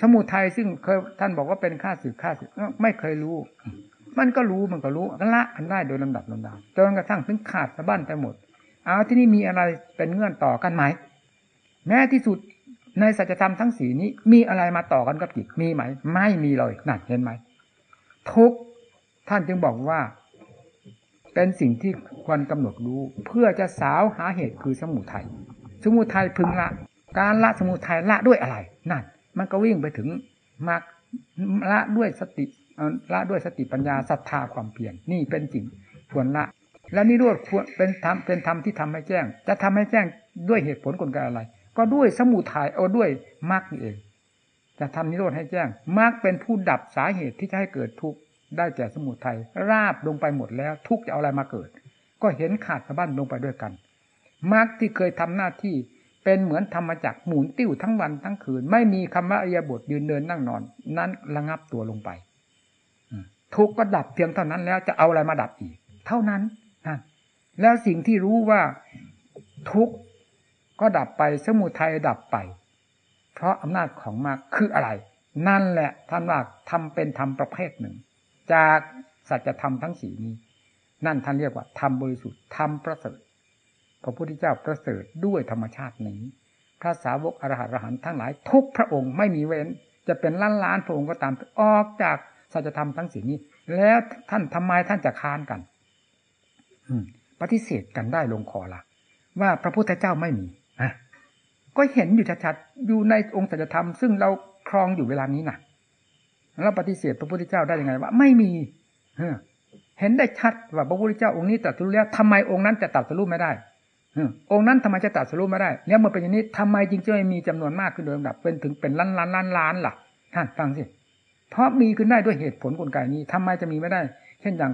สมุทัยซึ่งเคยท่านบอกว่าเป็นข้าศึกข้าศึกไม่เคยรู้ มันก็รู้มันก็รู้ละอันได้โดยลำดับลำดับจนกระทั่งถึงขาดสะบั้นไปหมด เอาที่นี่มีอะไรเป็นเงื่อนต่อกันไหมแม้ที่สุดในสัจธรรมทั้งสีนี้มีอะไรมาต่อกันกับจิตมีไหม ไม่มีเลยนั่นเห็นไหมทุกท่านจึงบอกว่า เป็นสิ่งที่ควรกำหนดรู้ เพื่อจะสาวหาเหตุคือสมุทัยสมุทัยพึงละ การละสมุทัยละด้วยอะไรนั่น มันก็วิ่งไปถึงมรรคละด้วยสติละด้วยสติปัญญาศรัทธาความเพียรนี่เป็นจริงควรละ และนี่ด้วยควรเป็นธรรมเป็นธรรมที่ทำให้แจ้ง จะทำให้แจ้งด้วยเหตุผลกลไกอะไร ก็ด้วยสมุทัยเอาด้วยมรรคนี่เอง จะทำนิโรธให้แจ้งมรรคเป็นผู้ดับสาเหตุที่จะให้เกิดทุกข์ได้แก่สมุทัยราบลงไปหมดแล้ว ทุกข์จะเอาอะไรมาเกิด ก็เห็นขาดสะบั้นลงไปด้วยกันมรรคที่เคยทำหน้าที่ เป็นเหมือนธรรมจักรหมุนติ้วทั้งวันทั้งคืน ไม่มีคำว่าอริยบทยืนเดินนั่งนอน นั้นระงับตัวลงไปทุกข์ก็ดับเพียงเท่านั้นแล้วจะเอาอะไรมาดับอีก เท่านั้นนั่นแล้วสิ่งที่รู้ว่าทุกข์ก็ดับไปสมุทัยดับไป เพราะอำนาจของมรรคคืออะไร นั่นแหละท่านว่าทำเป็นธรรมประเภทหนึ่ง จากสัจธรรมทั้งสี่นี้ นั่นท่านเรียกว่าธรรมบริสุทธิ์ธรรมประเสริฐ พระพุทธเจ้าประเสริฐด้วยธรรมชาตินี้พระสาวกอรหัตอรหันทั้งหลายทุกพระองค์ไม่มีเว้น จะเป็นล้านล้านพระองค์ก็ตามออกจากสัจธรรมทั้งสี่นี้ แล้วท่านทำไมท่านจะค้านกันปฏิเสธกันได้ลงคอละว่าพระพุทธเจ้าไม่มีก็เห็นอยู่ชัดๆอยู่ในองค์สัจธรรม ซึ่งเราครองอยู่เวลานี้นะเราปฏิเสธพระพุทธเจ้าได้ยังไงว่าไม่มีเห็นได้ชัดว่าพระพุทธเจ้าองค์นี้ตรัสรู้แล้วทำไมองค์นั้นจะตรัสรู้ไม่ได้ องค์นั้นทำไมจะตรัสรู้ไม่ได้แล้วเมื่อเป็นอย่างนี้ทำไมจริงจะไม่มีจำนวนมากขึ้นโดยลำดับเป็นถึงเป็นล้านล้านล้านล้านล่ะท่านฟังสิเพราะมีขึ้นได้ด้วยเหตุผลกลไกนี้ทำไมจะมีไม่ได้ เช่นอย่าง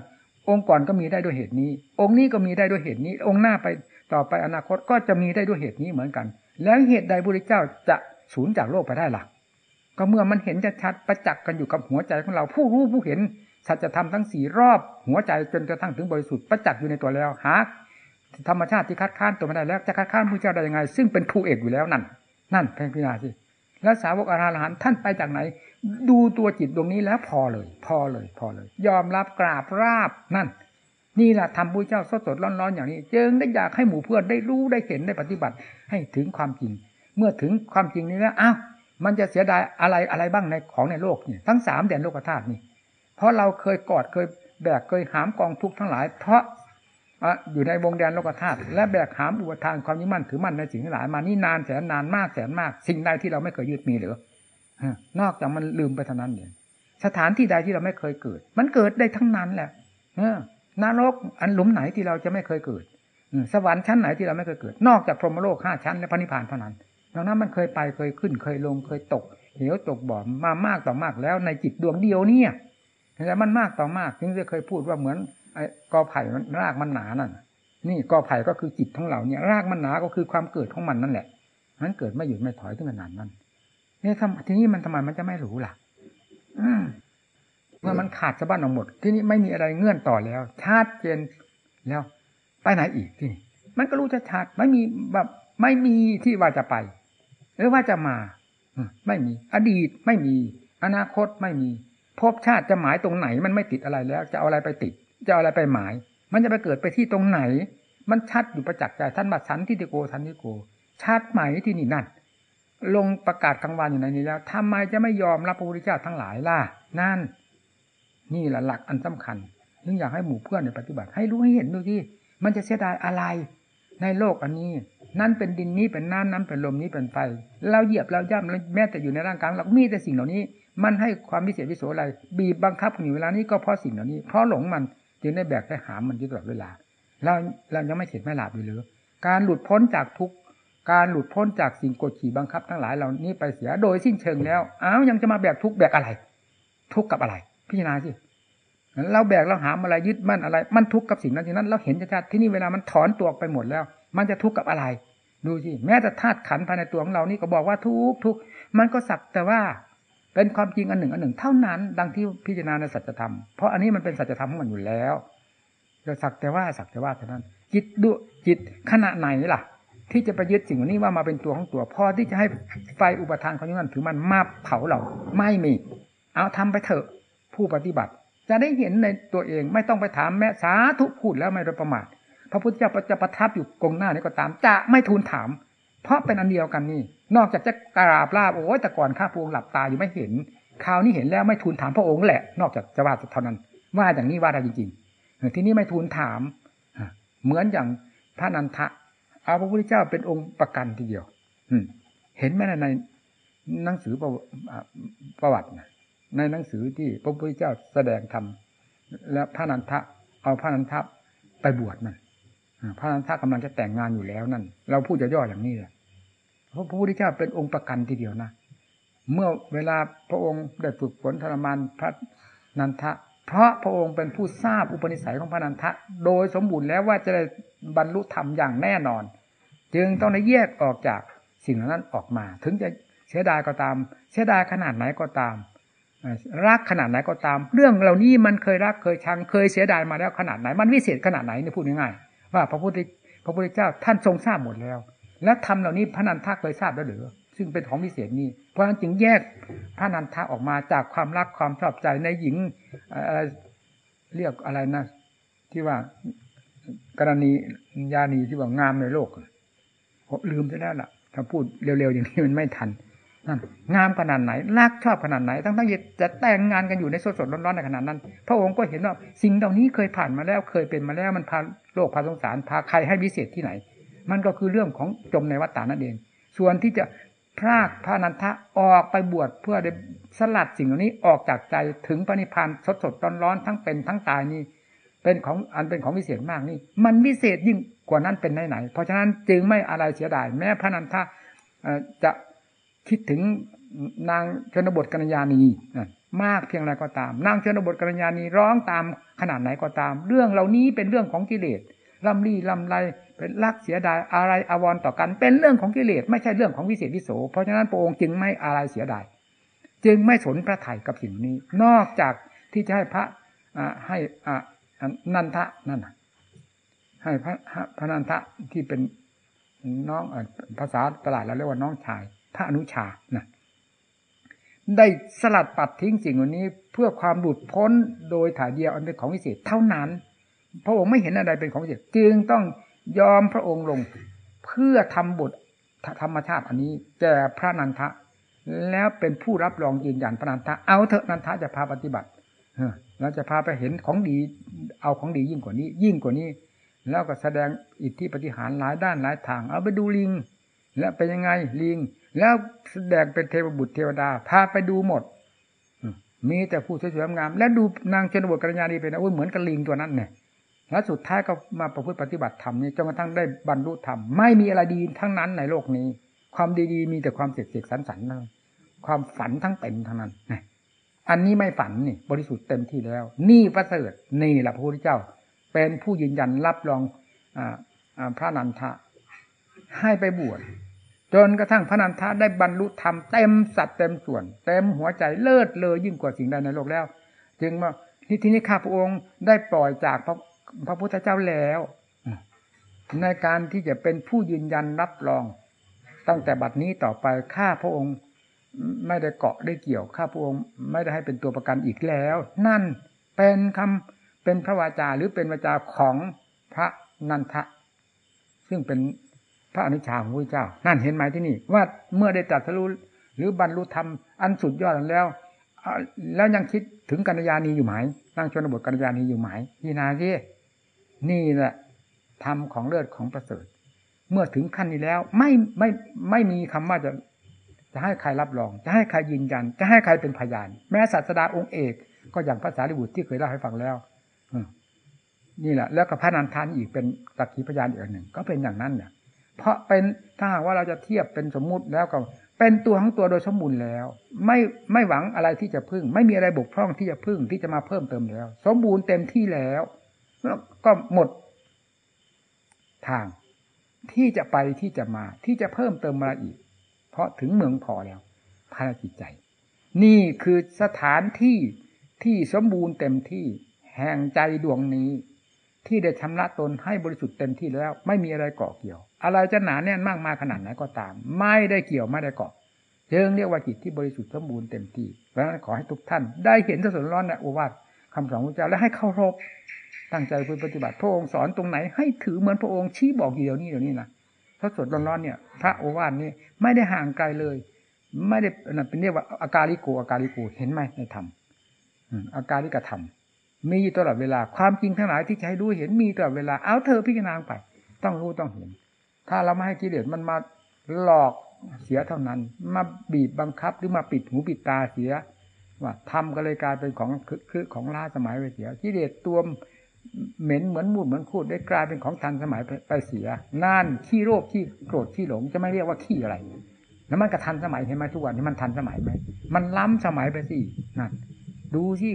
องค์ก่อนก็มีได้ด้วยเหตุนี้ องค์นี้ก็มีได้ด้วยเหตุนี้ องค์หน้าไปต่อไปอนาคตก็จะมีได้ด้วยเหตุนี้เหมือนกัน แล้วเหตุใดพระเจ้าจะสูญจากโลกไปได้ล่ะก็เมื่อมันเห็นชัดประจักษ์กันอยู่กับหัวใจของเรา ผู้รู้ผู้เห็นสัจธรรมทั้งสี่รอบหัวใจจนกระทั่งถึงบริสุทธิ์ประจักษ์อยู่ในตัวแล้วหา ธรรมชาติที่คัดค้านตัวไม่ได้แล้ว จะคัดค้านพระเจ้าได้ยังไง ซึ่งเป็นครูเอกอยู่แล้วนั่น นั่นเพ่งพิจารณาสิแล้วสาวกอรหันท่านไปจากไหน ดูตัวจิตดวงนี้แล้วพอเลย พอเลย พอเลย ยอมรับกราบราบนั่น นี่แหละทำพระเจ้าสดสดร้อนๆอย่างนี้จึงได้อยากให้หมู่เพื่อนได้รู้ได้เห็นได้ปฏิบัติ ให้ถึงความจริง เมื่อถึงความจริงนี้แล้วอ้าวมันจะเสียดายอะไรอะไรบ้างในของในโลกนี่ทั้งสามแดนโลกธาตุนี่เพราะเราเคยกอดเคยแบกเคยหามกองทุกข์ทั้งหลาย เพราะ อยู่ในวงแดนโลกธาตุและแบกหามอุปทานความยึดมั่นถือมั่นในสิ่งหลายมานี่นานแสนนานมากแสนมาก สิ่งใดที่เราไม่เคยยึดมีหรือนอกจากมันลืมไปเท่านั้นเองสถานที่ใดที่เราไม่เคยเกิด มันเกิดได้ทั้งนั้นแหละนรกอันหลุมไหนที่เราจะไม่เคยเกิดสวรรค์ชั้นไหนที่เราไม่เคยเกิด นอกจากพรหมโลกห้าชั้นและพระนิพพานเท่านั้นดังนั้นมันเคยไปเคยขึ้นเคยลงเคยตกเหวตกบ่อมามากต่อมากแล้วในจิตดวงเดียวเนี่ยแต่มันมากต่อมากถึงจะเคยพูดว่าเหมือน ไอ้กอไผ่มันรากมันหนานั่นนี่กอไผ่ก็คือจิตของเราเนี่ย รากมันหนาก็คือความเกิดของมันนั่นแหละนั้นเกิดไม่หยุดไม่ถอยถึงขนาดนั้นเนี่ยทีนี้มันทำไมมันจะไม่รู้ล่ะเมื่อมันขาดสะบั้นออกหมด ที่นี้ไม่มีอะไรเงื่อนต่อแล้วชาติเจนแล้ว ไปไหนอีกที่นี่มันก็รู้ชัดไม่มีแบบไม่มีที่ว่าจะไป หรือว่าจะมาไม่มี อดีตไม่มี อนาคตไม่มีภพชาติจะหมายตรงไหน มันไม่ติดอะไรแล้ว จะเอาอะไรไปติด จะเอาอะไรไปหมาย มันจะไปเกิดไปที่ตรงไหน มันชัดอยู่ประจักษ์ใจท่านบัดสันทิติโกทันทิโกชัดไหมที่นี่นั่น ลงประกาศกลางวันอยู่ในนี้แล้วทำไมจะไม่ยอมรับพระพุทธเจ้าทั้งหลายล่ะนั่น นี่แหละหลักอันสำคัญถึงอยากให้หมู่เพื่อนในปฏิบัติ ให้รู้ให้เห็นดูที่มันจะเสียดายอะไรในโลกอันนี้ นั่นเป็นดินนี้เป็นน้ำนั้นเป็นลมนี้เป็นไฟ เราเหยียบเราย่ำแล้วแม้แต่อยู่ในร่างกายเรามีแต่สิ่งเหล่านี้ มันให้ความพิเศษวิโสอะไร บีบบังคับอยู่เวลานี้ก็เพราะสิ่งเหล่านี้ เพราะหลงมัน จึงได้แบกได้หามมันอยู่ตลอดเวลาเราเรายังไม่เห็นไม่หลับอยู่หรือ การหลุดพ้นจากทุกการหลุดพ้นจากสิ่งกดขี่บังคับ ทั้งหลายเหล่านี้ไปเสียโดยสิ้นเชิงแล้วอ้าวยังจะมาแบกทุกแบกอะไร ทุกกับอะไร พิจารณาสิเราแบกเราหามอะไรยึดมั่นอะไร มันทุกข์กับสิ่งนั้นที่นั้น เราเห็นชัดๆที่นี่เวลามันถอนตัวไปหมดแล้ว มันจะทุกข์กับอะไร ดูสิแม้แต่ธาตุขันภายในตัวของเรานี่ก็บอกว่าทุกทุกมันก็สักแต่ว่า เป็นความจริงอันหนึ่งอันหนึ่ง เท่านั้น ดังที่พิจารณาในสัจธรรม เพราะอันนี้มันเป็นสัจธรรมของมันอยู่แล้วจะสักแต่ว่าสักแต่ว่าเท่านั้น จิตดูจิตขณะไหนล่ะ ที่จะไปยึดสิ่งนี้ว่ามาเป็นตัวของตัวพอที่จะให้ไฟอุปทานของนั้นถือมันมาเผาเราไม่มี เอาทำไปเถอะผู้ปฏิบัติ จะได้เห็นในตัวเองไม่ต้องไปถามแม่สาธุพูดแล้วไม่ประมาทพระพุทธเจ้าจะประทับอยู่กงหน้านี้ก็ตาม จะไม่ทูลถาม เพราะเป็นอันเดียวกันนี่ นอกจากจะกราบลาบโอ้ยแต่ก่อนข้าพวงหลับตาอยู่ไม่เห็น คราวนี้เห็นแล้วไม่ทูลถามพระองค์แหละ นอกจากจะว่าเท่านั้น ว่าอย่างนี้ว่าได้จริงๆ ที่นี้ไม่ทูลถาม เหมือนอย่างพระนันทะ เอาพระพุทธเจ้าเป็นองค์ประกันทีเดียว อืเห็นไหมในหนังสือประประวัติในหนังสือที่พระพุทธเจ้าแสดงธรรมและพระนันทะ เอาพระนันทะไปบวชนั่นพระนันทะกำลังจะแต่งงานอยู่แล้วนั่น เราพูดจะย่ออย่างนี้แหละ พระพุทธเจ้าเป็นองค์ประกันทีเดียวนะ เมื่อเวลาพระองค์ได้ฝึกฝนทรมานพระนันทะ เพราะพระองค์เป็นผู้ทราบอุปนิสัยของพระนันทะ โดยสมบูรณ์แล้วว่าจะได้บรรลุธรรมอย่างแน่นอน จึงต้องได้แยกออกจากสิ่งนั้นออกมา ถึงจะเสียดายก็ตาม เสียดายขนาดไหนก็ตามรักขนาดไหนก็ตาม เรื่องเหล่านี้มันเคยรักเคยชังเคยเสียดายมาแล้วขนาดไหน มันวิเศษขนาดไหนนี่พูดง่ายๆว่าพระพุทธพระพุทธเจ้าท่านทรงทราบหมดแล้ว และทำเหล่านี้พระนันทะเคยทราบแล้วหรือซึ่งเป็นของพิเศษนี้ เพราะฉะนั้นจึงแยกพระนันทะออกมาจากความรักความชอบใจในหญิงเรียกอะไรนะ ที่ว่ากรณียานีที่ว่างามในโลกลืมไปแล้วล่ะ ถ้าพูดเร็วๆอย่างนี้มันไม่ทันนั่นงามขนาดไหนรักชอบขนาดไหน ทั้งทั้งจะแต่งงานกันอยู่ในสดๆร้อนๆในขนาดนั้น พระองค์ก็เห็นว่าสิ่งเหล่านี้เคยผ่านมาแล้วเคยเป็นมาแล้วมันพาโลกพาสงสารพาใครให้วิเศษที่ไหน มันก็คือเรื่องของจมในวัฏฏานั่นเอง ส่วนที่จะพรากพระนันทะออกไปบวชเพื่อได้สลัดสิ่งเหล่านี้ออกจากใจถึงปณิพันธ์สดสดร้อนร้อนทั้งเป็นทั้งตายนี่เป็นของอันเป็นของวิเศษมากนี่ มันวิเศษยิ่งกว่านั้นเป็นไหนไหนเพราะฉะนั้นจึงไม่อะไรเสียดายแม้พระนันทะจะคิดถึงนางชนบทกัญญาณีมากเพียงไรก็ตาม นางชนบทกัญญาณีร้องตามขนาดไหนก็ตาม เรื่องเหล่านี้เป็นเรื่องของกิเลสลำลี่ลำไร เป็นรักเสียดายอะไรอาวรต่อกัน เป็นเรื่องของกิเลสไม่ใช่เรื่องของวิเศษวิโส เพราะฉะนั้นพระองค์จึงไม่อะไรเสียดาย จึงไม่สนพระไถ่กับสิ่งนี้ นอกจากที่จะให้พระให้นันทะนั่นให้พระพระนันทะที่เป็นน้องภาษาตลาดเราเรียกว่าน้องชาย พระอนุชานะได้สลัดปัดทิ้งสิ่งเหล่านี้เพื่อความหลุดพ้นโดยถ่ายเดียวอันเป็นของวิเศษเท่านั้น พระองค์ไม่เห็นอะไรเป็นของวิเศษจึงต้อง ยอมพระองค์ลงเพื่อทำบทธรรมชาติอันนี้แก่พระนันทะ แล้วเป็นผู้รับรองยืนยันพระนันทะเอาเถอะนันทะจะพาปฏิบัติเราจะพาไปเห็นของดี เอาของดียิ่งกว่านี้ ยิ่งกว่านี้ แล้วก็แสดงอิทธิปฏิหารหลายด้านหลายทาง เอาไปดูลิง แล้วเป็นยังไงลิง แล้วแสดงเป็นเทวบุตรเทวดา พาไปดูหมดมีแต่ผู้สวยๆงาม แล้วดูนางชนบทกัญญาณีเป็นอาเหมือนกับลิงตัวนั้นเนี่ย แล้วสุดท้ายก็มาประพฤติปฏิบัติธรรมนี่จนกระทั่งได้บรรลุธรรมไม่มีอะไรดีทั้งนั้นในโลกนี้ ความดีๆ มีแต่ความเสียดเสียดสันสันนั่นความฝันทั้งเต็มทั้งนั้นอันนี้ไม่ฝันนี่ บริสุทธิ์เต็มที่แล้ว นี่ประเสริฐนี่แหละพระพุทธเจ้า เป็นผู้ยืนยันรับรองอพระนันทะให้ไปบวชจนกระทั่งพระนันทะได้บรรลุธรรมเต็มสัตว์เต็มส่วน เต็มหัวใจเลิศเลยยิ่งกว่าสิ่งใดในโลกแล้ว จึงว่าที่นี้ข้าพระองค์ได้ปล่อยจากพระ พระพุทธเจ้าแล้วในการที่จะเป็นผู้ยืนยันรับรอง ตั้งแต่บัดนี้ต่อไปข้าพระองค์ไม่ได้เกาะได้เกี่ยวข้าพระองค์ไม่ได้ให้เป็นตัวประกันอีกแล้ว นั่นเป็นคำเป็นพระวาจาหรือเป็นวาจาของพระนันทะ ซึ่งเป็นพระอนุชาของพระเจ้า นั่นเห็นไหมที่นี่ ว่าเมื่อได้ตรัสรู้หรือบรรลุธรรมอันสุดยอดแล้ว แล้วยังคิดถึงกัญญาณีอยู่ไหมนั่งชนบทกัญญาณีอยู่ไหมพี่นาสิ นี่แหละธรรมของเลือดของประเสริฐ เมื่อถึงขั้นนี้แล้ว ไม่ไม่ไม่มีคำว่าจะจะให้ใครรับรอง จะให้ใครยืนยัน จะให้ใครเป็นพยาน แม้ศาสดาองค์เอก ก็อย่างภาษาลิบุตรที่เคยเล่าให้ฟังแล้วนี่แหละ แล้วกับพระนันทานอีกเป็นตักขีพยานอีกหนึ่ง ก็เป็นอย่างนั้นเนี่ยเพราะเป็นถ้าหากว่าเราจะเทียบเป็นสมมุติแล้วกับเป็นตัวของตัวโดยสมบูรณ์แล้ว ไม่ไม่หวังอะไรที่จะพึ่ง ไม่มีอะไรบกพร่องที่จะพึ่งที่จะมาเพิ่มเติมแล้ว สมบูรณ์เต็มที่แล้ว ก็หมดทาง ที่จะไปที่จะมา ที่จะเพิ่มเติมมาอีก เพราะถึงเมืองพอแล้วภารกิจใจ นี่คือสถานที่ที่สมบูรณ์เต็มที่แห่งใจดวงนี้ ที่ได้ชำระตนให้บริสุทธิ์เต็มที่แล้ว ไม่มีอะไรเกาะเกี่ยว อะไรจะหนาแน่นมากมายขนาดไหนก็ตาม ไม่ได้เกี่ยวไม่ได้เกาะเชิงเรียกว่าจิตที่บริสุทธิ์สมบูรณ์เต็มที่เพราะฉะนั้นขอให้ทุกท่าน ได้เห็นสดร้อนในโอวาท คำสอนพระเจ้าและให้เคารพตั้งใจปฏิบัติ พระองค์สอนตรงไหน ให้ถือเหมือนพระองค์ชี้บอกเดี๋ยวนี้เดี๋ยวนี้นะพระสดร้อนๆเนี่ย พระโอวาทนี่ไม่ได้ห่างไกลเลย ไม่ได้เป็นเรียกว่าอาการิโกอาการิโกเห็นไหมในธรรมอาการิกธรรมมีตลอดเวลาความจริงทั้งหลายที่จะให้ดูเห็นมีตลอดเวลาเอาเธอพิจารณาไป ต้องรู้ต้องเห็น ถ้าเราไม่ให้กิเลสมันมาหลอกเสียเท่านั้น มาบีบบังคับหรือมาปิดหูปิดตาเสีย ว่าทำก็เลยกลายเป็นของคือของล้าสมัยไปเสียกิเลสตัวเหม็นเหมือนมูดเหมือนคูดได้กลายเป็นของทันสมัยไปเสียนั่นขี้โรคขี้โกรธขี้หลงจะไม่เรียกว่าขี้อะไร แล้วมันกระทันสมัยเห็นไหมทุกวันนี้มันทันสมัยไหมมันล้ำสมัยไปสินั่นดูที่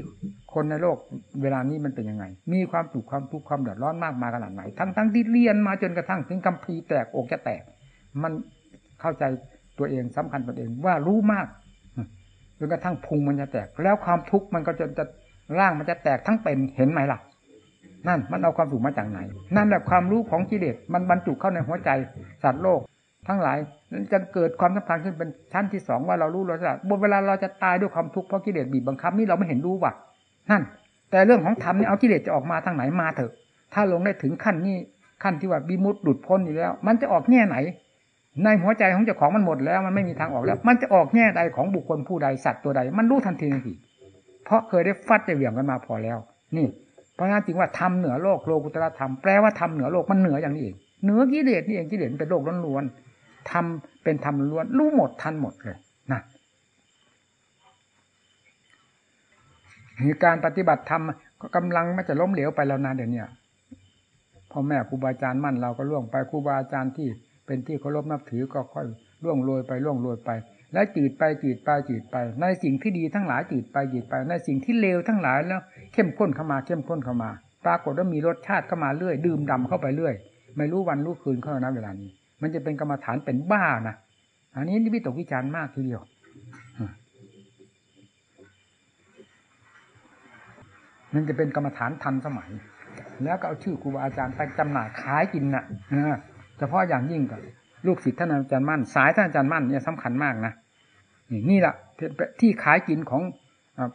คนในโลกเวลานี้มันเป็นยังไง มีความสุขความทุกข์ความเดือดร้อนมากมาขนาดไหน ทั้งทั้งที่เรียนมาจนกระทั่งถึงกัมพีแตกอกจะแตก มันเข้าใจตัวเองสำคัญตัวเองว่ารู้มาก จนกระทั่งพุงมันจะแตก แล้วความทุกข์มันก็จะจะร่างมันจะแตกทั้งเป็นเห็นไหมล่ะ นั่นมันเอาความสุขมาจากไหน นั่นแหละความรู้ของกิเลสมันบรรจุเข้าในหัวใจสัตว์โลก ทั้งหลายนั้นจะเกิดความสัมพันธ์ขึ้นเป็นชั้นที่สองว่าเรารู้เราจะบนเวลาเราจะตายด้วยความทุกข์เพราะกิเลสบีบบังคับนี่เราไม่เห็นรู้ว่ะนั่น แต่เรื่องของธรรมนี่เอากิเลสจะออกมาทางไหนมาเถอะ ถ้าลงได้ถึงขั้นนี้ขั้นที่ว่าบิมุตหลุดพ้นอยู่แล้ว มันจะออกแง่ไหน ในหัวใจของเจ้าของมันหมดแล้วมันไม่มีทางออกแล้ว มันจะออกแง่ใดของบุคคลผู้ใดสัตว์ตัวใด มันรู้ทันทีทันทีเพราะเคยได้ฟัดได้เหวี่ยงกันมาพอแล้ว นี่ เพราะงั้นจริงว่าทำเหนือโลกโลกุตระธรรมแปลว่าทำเหนือโลกมันเหนืออย่างนี้เองเหนือกิเลสนี่เองกิเลสเป็นโลกล้วนๆทำเป็นธรรมล้วนรู้หมดทันหมดเลยนะมีการปฏิบัติธรรมก็กำลังมันจะล้มเหลวไปแล้วนะเดี๋ยวนี้พ่อแม่ครูบาอาจารย์มั่นเราก็ล่วงไปครูบาอาจารย์ที่ เป็นที่เคารพนับถือก็ค่อยล่วงโรยไปล่วงโรยไป แล้วจืดไปจืดไปจืดไป ในสิ่งที่ดีทั้งหลายจืดไปจืดไป ในสิ่งที่เลวทั้งหลายแล้ว เข้มข้นเข้ามาเข้มข้นเข้ามา ปรากฏว่ามีรสชาติเข้ามาเรื่อย ดื่มดำเข้าไปเรื่อย ไม่รู้วันรู้คืนเข้านะเวลานี้ มันจะเป็นกรรมฐานเป็นบ้านะอันนี้นี่วิตกวิจารณ์มากทีเดียวมันจะเป็นกรรมฐานทันสมัย แล้วก็เอาชื่อครูบาอาจารย์ไปจำหน่ายขายกินน่ะ เฉพาะอย่างยิ่งกับลูกศิษย์ท่านอาจารย์มั่น สายท่านอาจารย์มั่นเนี่ยสำคัญมากนะนี่นี่แหละที่ขายกินของ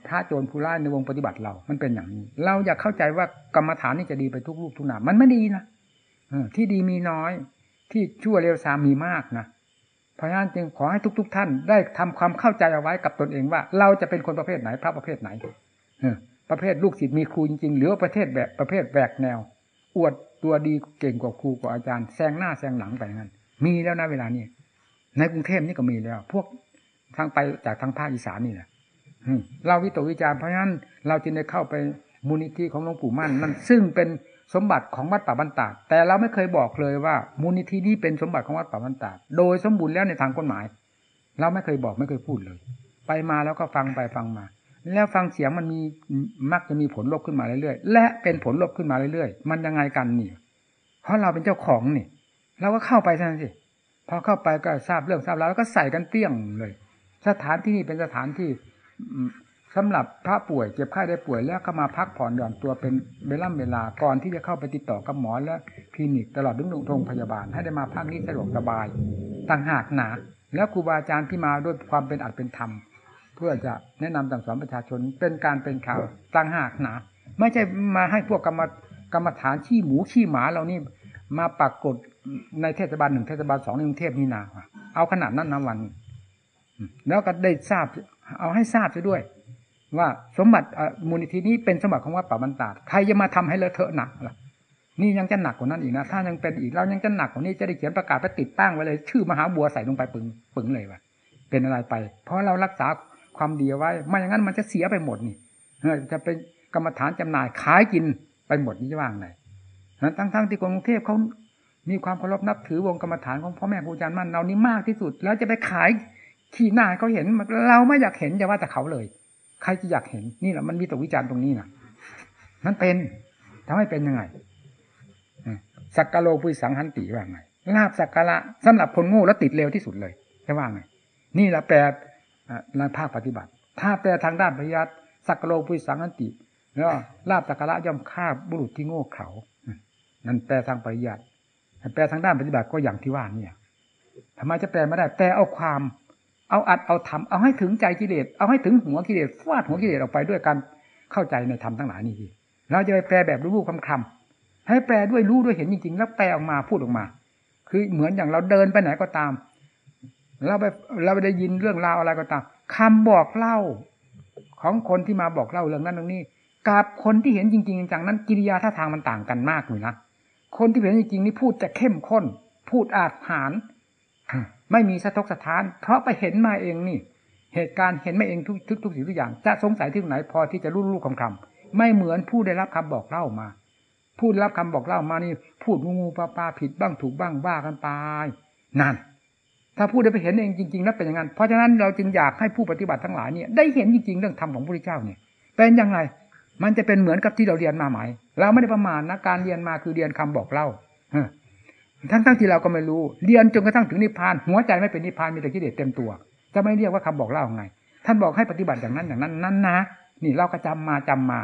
พระโจรผู้ร้ายในวงปฏิบัติเรา มันเป็นอย่างนี้ เราอยากเข้าใจว่ากรรมฐานนี่จะดีไปทุกลูกทุกนามมันไม่ดีนะที่ดีมีน้อย ที่ชั่วเร็วสามมีมากนะเพราะฉะนั้นจึงขอให้ทุก ๆท่านได้ทำความเข้าใจเอาไว้กับตนเองว่า เราจะเป็นคนประเภทไหน พระประเภทไหนประเภทลูกศิษย์มีครูจริงๆ หรือประเภทแบบประเภทแบกแนว อวด ตัวดีเก่งกว่าครูกว่าอาจารย์แซงหน้าแซงหลังไปงั้น มีแล้วนะเวลานี้ในกรุงเทพนี่ก็มีแล้ว พวกทางไปจากทางภาคอีสานนี่แหละเราวิตกวิจารเพราะฉะนั้น เราจึงได้เข้าไปมูลนิธิของหลวงปู่มั่นนั่นซึ่งเป็นสมบัติของวัดป่าบันตาแต่เราไม่เคยบอกเลยว่า มูลนิธินี้เป็นสมบัติของวัดป่าบันตาโดยสมบูรณ์แล้วในทางกฎหมาย เราไม่เคยบอกไม่เคยพูดเลย ไปมาแล้วก็ฟังไปฟังมา แล้วฟังเสียงมันมีมักจะมีผลลบขึ้นมาเรื่อยๆและเป็นผลลบขึ้นมาเรื่อยๆมันยังไงกันนี่ เพราะเราเป็นเจ้าของนี่เราก็เข้าไปซะสิพอเข้าไปก็ทราบเรื่องทราบแล้วแล้วก็ใส่กันเปี้ยงเลย สถานที่นี่เป็นสถานที่สำหรับพระป่วยเจ็บไข้ได้ป่วยแล้วเข้ามาพักผ่อนหย่อนตัวเป็นเวลาเวลาก่อนที่จะเข้าไปติดต่อกับหมอและคลินิกตลอดถึงโรงพยาบาล ให้ได้มาพักนี้สะดวกสบายต่างหากหนาแล้วครูบาอาจารย์ที่มาด้วยความเป็นอัดเป็นธรรม เพื่อจะแนะนำสั่งสอนประชาชนเป็นการเป็นข่าวต่างหากหนาไม่ใช่มาให้พวกกรรมกรรมฐานขี้หมูขี้หมาเรานี่มาปรากฏในเทศบาลหนึ่งเทศบาลสองในกรุงเทพนี่นาเอาขนาดนั้นนะวัน แล้วก็ได้ทราบ เอาให้ทราบไปด้วย ว่าสมบัติมูลนิธินี้เป็นสมบัติของวัดป่าบรรดาใครจะมาทำให้เลอะเทอะหนักล่ะนี่ยังจะหนักกว่านั้นอีกนะ ถ้ายังเป็นอีกเรายังจะหนักกว่านี้จะได้เขียนประกาศไปติดตั้งไว้เลย ชื่อมหาบัวใส่ลงไปปึงปึงเลยว่าเป็นอะไรไป เพราะเรารักษา ความดีไว้ ไม่อย่างนั้นมันจะเสียไปหมดนี่จะเป็นกรรมฐานจำหน่ายขายกินไปหมดนี่จะว่างไงทั้งๆทที่กรุงเทพเขามีความเคารพนับถือวงกรรมฐานของพ่อแม่ครูอาจารย์มั่นเรานี่มากที่สุด แล้วจะไปขายขี้หน้าเขาเห็นเราไม่อยากเห็นจะว่าแต่เขาเลย ใครจะอยากเห็นนี่แหละมันมีตัววิจารณ์ตรงนี้นะมันเป็นทำให้เป็นยังไงสักกะโลปุยสังหันติว่าไงลาบสักกะละสำหรับคนโง่แล้วติดเร็วที่สุดเลยจะว่าไงนี่แหละแปล ในภาคปฏิบัติ ถ้าแปลทางด้านปริยัติสักโลปุยสังหันติแล้วลาบสักกะละย่อมฆ่าบุรุษที่โง่เขานั่นแปลทางปริยัติแปลทางด้านปฏิบัติก็อย่างที่ว่านี่ทำไมจะแปลไม่ได้แปลเอาความ เอาอัดเอาทำเอาให้ถึงใจกิเลสเอาให้ถึงหัวกิเลสฟาดหัวกิเลสออกไปด้วยกันเข้าใจในธรรมทั้งหลายนี่ทีเราจะไปแปลแบบรู้คำคำให้แปลด้วยรู้ด้วยเห็นจริงๆ แล้วแปลออกมาพูดออกมา คือเหมือนอย่างเราเดินไปไหนก็ตาม เราไปเราไปได้ยินเรื่องราวอะไรก็ตามคำบอกเล่า ของคนที่มาบอกเล่าเรื่องนั้นเรื่องนี้ กับคนที่เห็นจริง ๆ จังนั้นกิริยาท่าทางมันต่างกันมากเลยนะคนที่เห็นจริงๆนี่พูดจะเข้มข้น พูดอาจหานไม่มีสะทกสะท้าน เพราะไปเห็นมาเองนี่ เหตุการณ์เห็นมาเองทุกทุกทุกสิ่งทุกอย่าง จะสงสัยที่ไหนพอที่จะรู้รู้คำคำไม่เหมือนผู้ได้รับคำบอกเล่ามาผู้รับคำบอกเล่ามานี่ พูดงูงูปลาปลาผิดบ้างถูกบ้างว่ากันไปนั่น ถ้าพูดได้ไปเห็นเองจริงๆแล้วเป็นอย่างนั้น เพราะฉะนั้นเราจึงอยากให้ผู้ปฏิบัติทั้งหลายเนี่ยได้เห็นจริงๆเรื่องธรรมของพระพุทธเจ้าเนี่ย เป็นยังไงมันจะเป็นเหมือนกับที่เราเรียนมาไหมเราไม่ได้ประมาณนะการเรียนมาคือเรียนคำบอกเล่าทั้งทั้งที่เราก็ไม่รู้เรียนจนกระทั่งถึงนิพพานหัวใจไม่เป็นนิพพานมีแต่กิเลสเต็มตัว จะไม่เรียกว่าคำบอกเล่าไง ท่านบอกให้ปฏิบัติอย่างนั้นอย่างนั้นนั้นนะนี่เราก็จำมาจำมา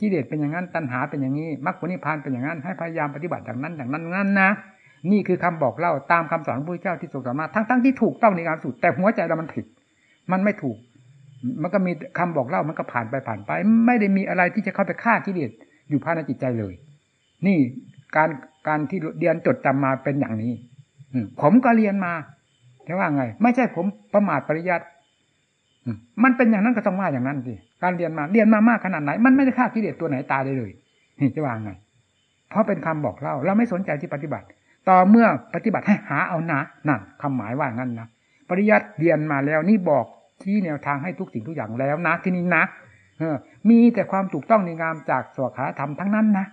กิเลสเป็นอย่างนั้นตัณหาเป็นอย่างนี้มรรคผลนิพพานเป็นอย่างนั้นให้พยายามปฏิบัติอย่างนั้นอย่างนั้นนั้นนะ นี่คือคำบอกเล่าตามคำสอนพระพุทธเจ้าที่ทรงสอนมาทั้งทั้งที่ถูกต้องในการสุด แต่หัวใจเรามันผิด มันไม่ถูก มันก็มีคำบอกเล่ามันก็ผ่านไปผ่านไป ไม่ได้มีอะไรที่จะเข้าไปฆ่ากิเลสอยู่ภายในจิตใจเลย นี่การการที่เรียนจดจำมาเป็นอย่างนี้ผมก็เรียนมาแต่ว่าไง ไม่ใช่ผมประมาทปริยัติมันเป็นอย่างนั้นก็ต้องว่าอย่างนั้นสิการเรียนมาเรียนมามากขนาดไหน มันไม่ได้ฆ่ากิเลสตัวไหนตายได้เลยนี่จะว่าไงเพราะเป็นคำบอกเล่าเราไม่สนใจที่ปฏิบัติ ต่อเมื่อปฏิบัติให้หาเอานะนั่นคำหมายว่างั้นนะปริยัติเรียนมาแล้วนี่บอกที่แนวทางให้ทุกสิ่งทุกอย่างแล้วนะ ที่นี้นะเออมีแต่ความถูกต้องในงามจากสวขาธรรมทั้งนั้นนะ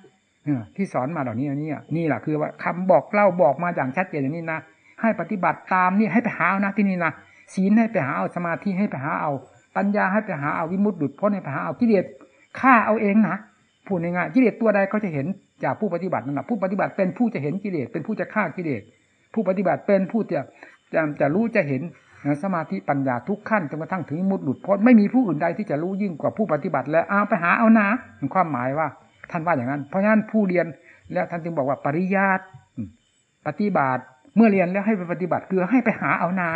ที่สอนมาเหล่านี้นี่นี่แหละคือว่าคำบอกเล่าบอกมาอย่างชัดเจนอย่างนี้นะให้ปฏิบัติตามนี่ให้ไปหาเอานะที่นี่นะศีลให้ไปหาเอาสมาธิให้ไปหาเอา ปัญญาให้ไปหาเอาวิมุตติดุจพ้นให้ไปหาเอากิเลสฆ่าเอาเองนะพูดง่ายๆกิเลสตัวใดก็จะเห็น จากผู้ปฏิบัตินั่นแหละผู้ปฏิบัติเป็นผู้จะเห็นกิเลสเป็นผู้จะฆ่ากิเลสผู้ปฏิบัติเป็นผู้จะจะจะรู้จะเห็นสมาธิปัญญาทุกขั้นจนกระทั่งถึงมุดหลุดพ้นไม่มีผู้อื่นใดที่จะรู้ยิ่งกว่าผู้ปฏิบัติ แล้วเอาไปหาเอานะความหมายว่า ท่านว่าอย่างนั้น เพราะฉะนั้นผู้เรียนแล้วท่านจึงบอกว่าปริยัติปฏิบัติเมื่อเรียนแล้วให้ไปปฏิบัติคือให้ไปหาเอานา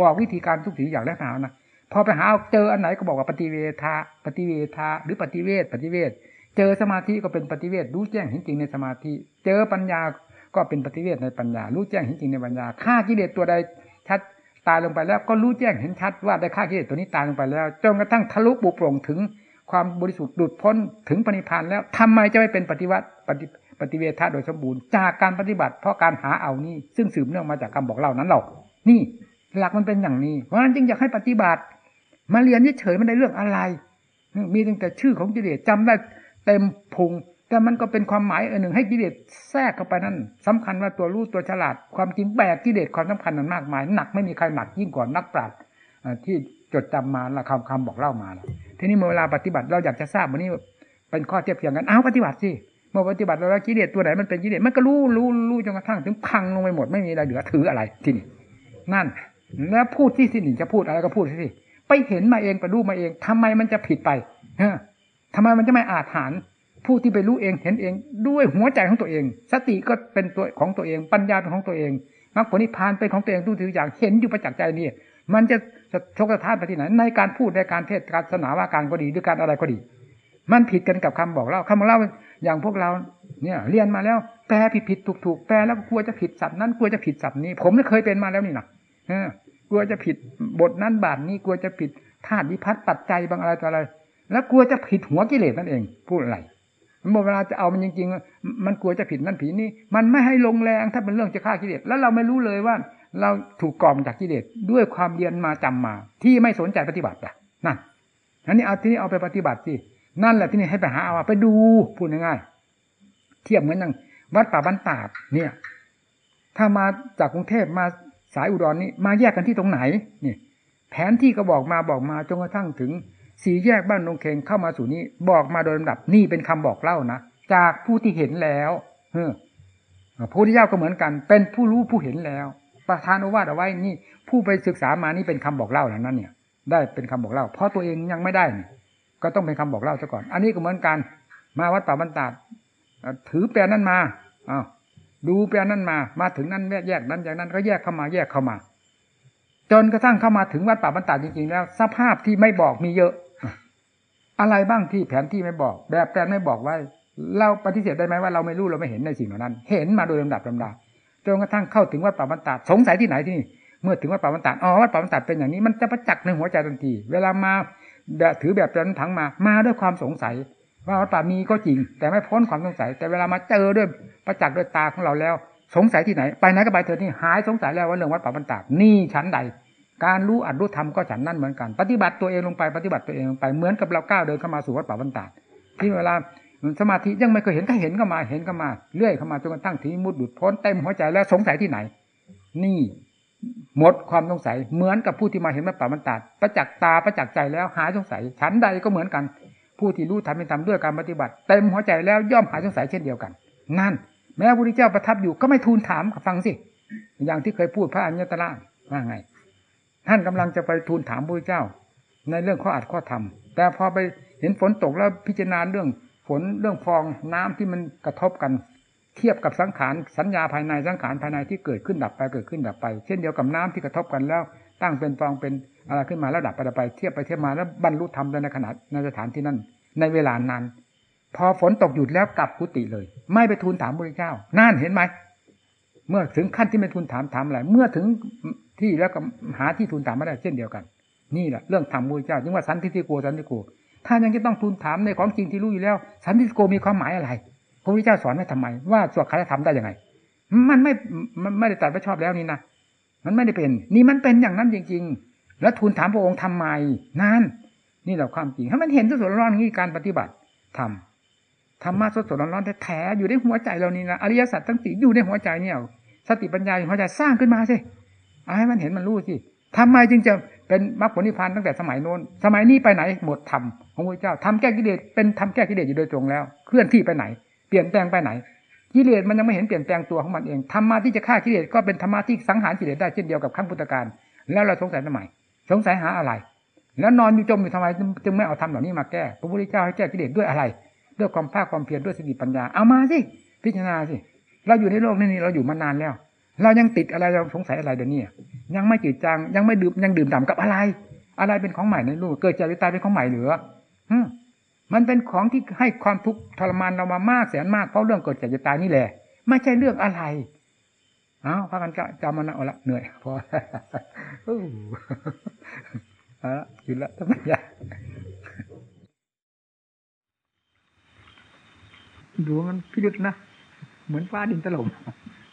บอกวิธีการทุกสิ่งอย่างแล้วหานะพอไปหาเจออันไหนก็บอกว่าปฏิเวทาปฏิเวทาหรือปฏิเวทปฏิเวท เจอสมาธิก็เป็นปฏิเวทรู้แจ้งเห็นจริงในสมาธิ เจอปัญญาก็เป็นปฏิเวทในปัญญา รู้แจ้งเห็นจริงในปัญญาฆ่ากิเลสตัวใดชัดตายลงไปแล้วก็รู้แจ้งเห็นชัดว่าได้ฆ่ากิเลสตัวนี้ตายลงไปแล้วจนกระทั่งทะลุปุโปร่งถึงความบริสุทธิ์หลุดพ้นถึงปณิพานแล้วทำไมจะไม่เป็นปฏิวัติปฏิปฏิเวทาโดยสมบูรณ์จากการปฏิบัติ เพราะการหาเอานี่ซึ่งสืบเนื่องมาจากคำบอกเล่านั้นหรอกนี่หลักมันเป็นอย่างนี้ เพราะฉะนั้นจึงอยากให้ปฏิบัติ มาเรียนเฉยๆมันได้เรื่องอะไร มีตั้งแต่ชื่อของกิเลสจำได้ เต็มพุง แต่มันก็เป็นความหมายอันหนึ่งให้กิเลสแทรกเข้าไปนั่นสำคัญว่าตัวรู้ตัวฉลาด ความจริงแบกกิเลสความสำคัญมันมากมายหนักไม่มีใครหนักยิ่งกว่านักปราชญ์ที่จดจำมาละคำคำบอกเล่ามาล้วทีนี้เมื่อเวลาปฏิบัติเราอยากจะทราบวันนี้เป็นข้อเทียบเทียงกันเอาปฏิบัติสิเมื่อปฏิบัติเราแล้วกิเลสตัวไหนมันเป็นกิเลสมันก็รู้รู้รู้จนกระทั่งถึงพังลงไปหมดไม่มีอะไรเหลือถืออะไรที่นี่นั่น แล้วพูดที่ที่หนึ่งจะพูดอะไรก็พูดสิไปเห็นมาเองไปรู้มาเองทำไมมันจะผิดไปเอ ทำไมมันจะไม่อาจหารผู้ที่ไปรู้เองเห็นเอง ด้วยหัวใจของตัวเอง สติก็เป็นตัวของตัวเอง ปัญญาเป็นของตัวเองมรรคผลนิพพานเป็นของตัวเองทุกสิ่อย่างเห็นอยู่ประจักษ์ใจนี่มันจะชกสะท้านไปที่ไหนในการพูดในการเทศการศาสนาว่าการก็ดีด้วยการอะไรก็ดี มันผิดกันกับคำบอกเล่าคำบอกเล่าอย่างพวกเราเนี่ย เรียนมาแล้วแปลผิดผิดถูกถูกแปลแล้วกลัวจะผิดสับนั้นกลัวจะผิดสับนี้ ผมเคยเป็นมาแล้วนี่นะกลัวจะผิดบทนั้นบาทนี้กลัวจะผิดธาตุวิพัฒน์ปัจจัยบางอะไรต่ออะไร แล้วกลัวจะผิดหัวกิเลสนั่นเอง พูดอะไรมื่อเวลาจะเอามันจริงๆ มันกลัวจะผิดนั่นผิดนี่ มันไม่ให้ลงแรงถ้าเป็นเรื่องจะฆ่ากิเลส แล้วเราไม่รู้เลยว่า เราถูกกล่อมจากกิเลสด้วยความเรียนมาจำมา ที่ไม่สนใจปฏิบัติอะนั่นอันนี้เอาที่นี้เอาไปปฏิบัติสิ นั่นแหละที่นี่ให้ไปหาเอาไปดูพูดง่ายๆ เทียบเหมือนอย่างวัดป่าบ้านตาดเนี่ย ถ้ามาจากกรุงเทพมาสายอุดรนนี่มาแยกกันที่ตรงไหนนี่แผนที่ก็บอกมาบอกมาจนกระทั่งถึง สี่แยกบ้านนงเคงเข้ามาสู่นี้ บอกมาโดยลำดับนี่เป็นคำบอกเล่านะจากผู้ที่เห็นแล้วเออพระพุทธเจ้าก็เหมือนกัน เป็นผู้รู้ผู้เห็นแล้ว ประธานอวาทเอาไว้นี่ ผู้ไปศึกษามานี่เป็นคำบอกเล่าแล้วนั้นเนี่ย ได้เป็นคำบอกเล่า เพราะตัวเองยังไม่ได้นี่ก็ต้องเป็นคำบอกเล่าซะก่อน อันนี้ก็เหมือนกัน มาวัดป่าบรรดาถือแปลนั้นมาอ้าวดูแปลนั้นมา มาถึงนั้นแยกนั้นอย่างนั้นก็แยกเข้ามาแยกเข้ามา จนกระทั่งเข้ามาถึงวัดป่าบรรดาจริงๆแล้ว สภาพที่ไม่บอกมีเยอะ อะไรบ้างที่แผนที่ไม่บอก แบบแปลนไม่บอกไว้ เราปฏิเสธได้ไหมว่าเราไม่รู้เราไม่เห็นในสิ่งเหล่านั้น เห็นมาโดยลำดับลำดาจนกระทั่งเข้าถึงวัดป่าบรรดาสงสัยที่ไหนที่นี่เมื่อถึงวัดป่าบรรดาอ๋อวัดป่าบรรดาเป็นอย่างนี้มันจะประจักษ์ในหัวใจทันที เวลามาถือแบบแปลนถังมามาด้วยความสงสัย ว่าวัดป่ามีก็จริง แต่ไม่พ้นความสงสัย แต่เวลามาเจอด้วยประจักษ์ด้วยตาของเราแล้ว สงสัยที่ไหน ไปไหนก็ไปเถอะนี่หายสงสัยแล้วว่าเรื่องวัดป่าบรรดานี่ชั้นใด การรู้อัดรู้ทำก็ฉันนั่นเหมือนกัน ปฏิบัติตัวเองลงไปปฏิบัติตัวเองลงไปเหมือนกับเราก้าวเดินเข้ามาสู่วัดป่าบรรดาที่เวลาสมาธิยังไม่เคยเห็นก็เห็นเข้ามาเห็นเข้ามาเรื่อยเข้ามาจนกระทั่งทีมุดดุดพ้นเต็มหัวใจแล้วสงสัยที่ไหน นี่หมดความสงสัยเหมือนกับผู้ที่มาเห็นวัดป่าบรรดาประจักษ์ตาประจักษ์ใจแล้วหายสงสัยฉันใดก็เหมือนกัน ผู้ที่รู้ทำเป็นทำด้วยการปฏิบัติเต็มหัวใจแล้วย่อมหายสงสัยเช่นเดียวกัน นั่น แม้พระพุทธเจ้าประทับอยู่ก็ไม่ทูลถามฟังสิอย่างที่เคยพูดพระอัญญตระว่าไง ท่านกำลังจะไปทูลถามพระเจ้า ในเรื่องข้ออัดข้อธรรม แต่พอไปเห็นฝนตกแล้วพิจารณาเรื่องฝนเรื่องฟองน้ำที่มันกระทบกันเทียบกับสังขารสัญญาภายในสังขารภายในที่เกิดขึ้นดับไปเกิดขึ้นดับไป เช่นเดียวกับน้ำที่กระทบกันแล้ว ตั้งเป็นฟองเป็นอะไรขึ้นมาแล้วดับไปดับไปเทียบไปเทียบมาแล้วบรรลุธรรมในขณะในสถานที่นั้น ในเวลานั้น พอฝนตกหยุดแล้วกลับกุฏิเลย ไม่ไปทูลถามพระเจ้านั่นเห็นไหมเมื่อถึงขั้นที่ไม่ทูลถามถามอะไรเมื่อถึง ที่แล้วก็หาที่ทูลถามไม่ได้เช่นเดียวกัน นี่แหละเรื่องธรรมพระเจ้าจึงว่าสันติโกสันติโกถ้ายังจะต้องทูลถามในของจริงที่รู้อยู่แล้ว สันติโกมีความหมายอะไรพระพุทธเจ้าสอนไว้ทำไม ว่าสวดคาถาธรรมได้ยังไง มันไม่มันไม่ได้ตัดไว้ชอบแล้วนี่นะมันไม่ได้เป็น นี่มันเป็นอย่างนั้นจริง ๆ แล้วทูลถามพระองค์ทำไมนั่นนี่แหละความจริงถ้ามันเห็นสดๆร้อนๆนี้การปฏิบัติทำธรรมะสดๆร้อนๆแท้ๆอยู่ในหัวใจเรานี่นะอริยสัจทั้งสี่อยู่ในหัวใจเนี่ยสติปัญญาอยู่หัวใจสร้างขึ้นมาสิ เอาให้มันเห็นมันรู้สิทำไมจึงจะเป็นมรรคผลนิพพานตั้งแต่สมัยโน้น สมัยนี้ไปไหนหมดธรรมของพระเจ้าทำแก้กิเลสเป็นทำแก้กิเลสอยู่โดยตรงแล้ว เคลื่อนที่ไปไหน เปลี่ยนแปลงไปไหนกิเลสมันยังไม่เห็นเปลี่ยนแปลงตัวของมันเองธรรมะที่จะฆ่ากิเลสก็เป็นธรรมะที่สังหารกิเลสได้เช่นเดียวกับขั้งพุทธการ แล้วเราสงสัยทำไมสงสัยหาอะไร แล้วนอนอยู่จมอยู่ทำไมจึงไม่เอาธรรมเหล่านี้มาแก้พระพุทธเจ้าให้แก้กิเลสด้วยอะไร ด้วยความภาคความเพียรด้วยสติปัญญาเอามาสิพิจารณาสิเราอยู่ในโลกนี้เราอยู่มานานแล้ว เรายังติดอะไรเราสงสัยอะไรเดี๋ยวนี้ยังไม่จืดจางยังไม่ดื่มยังดื่มด่ำกับอะไร อะไรเป็นของใหม่ในโลกเกิดจากวิตายเป็นของใหม่หรือมันเป็นของที่ให้ความทุกข์ทรมานเรามามากแสนมากเพราะเรื่องเกิดจากจะตายนี่แหละไม่ใช่เรื่องอะไรอ้าพากันจำมันเอาละเหนื่อยพอเอาละหยุดละทำไมยาดูมันพิลึกนะ เหมือนฟ้าดินถล่ม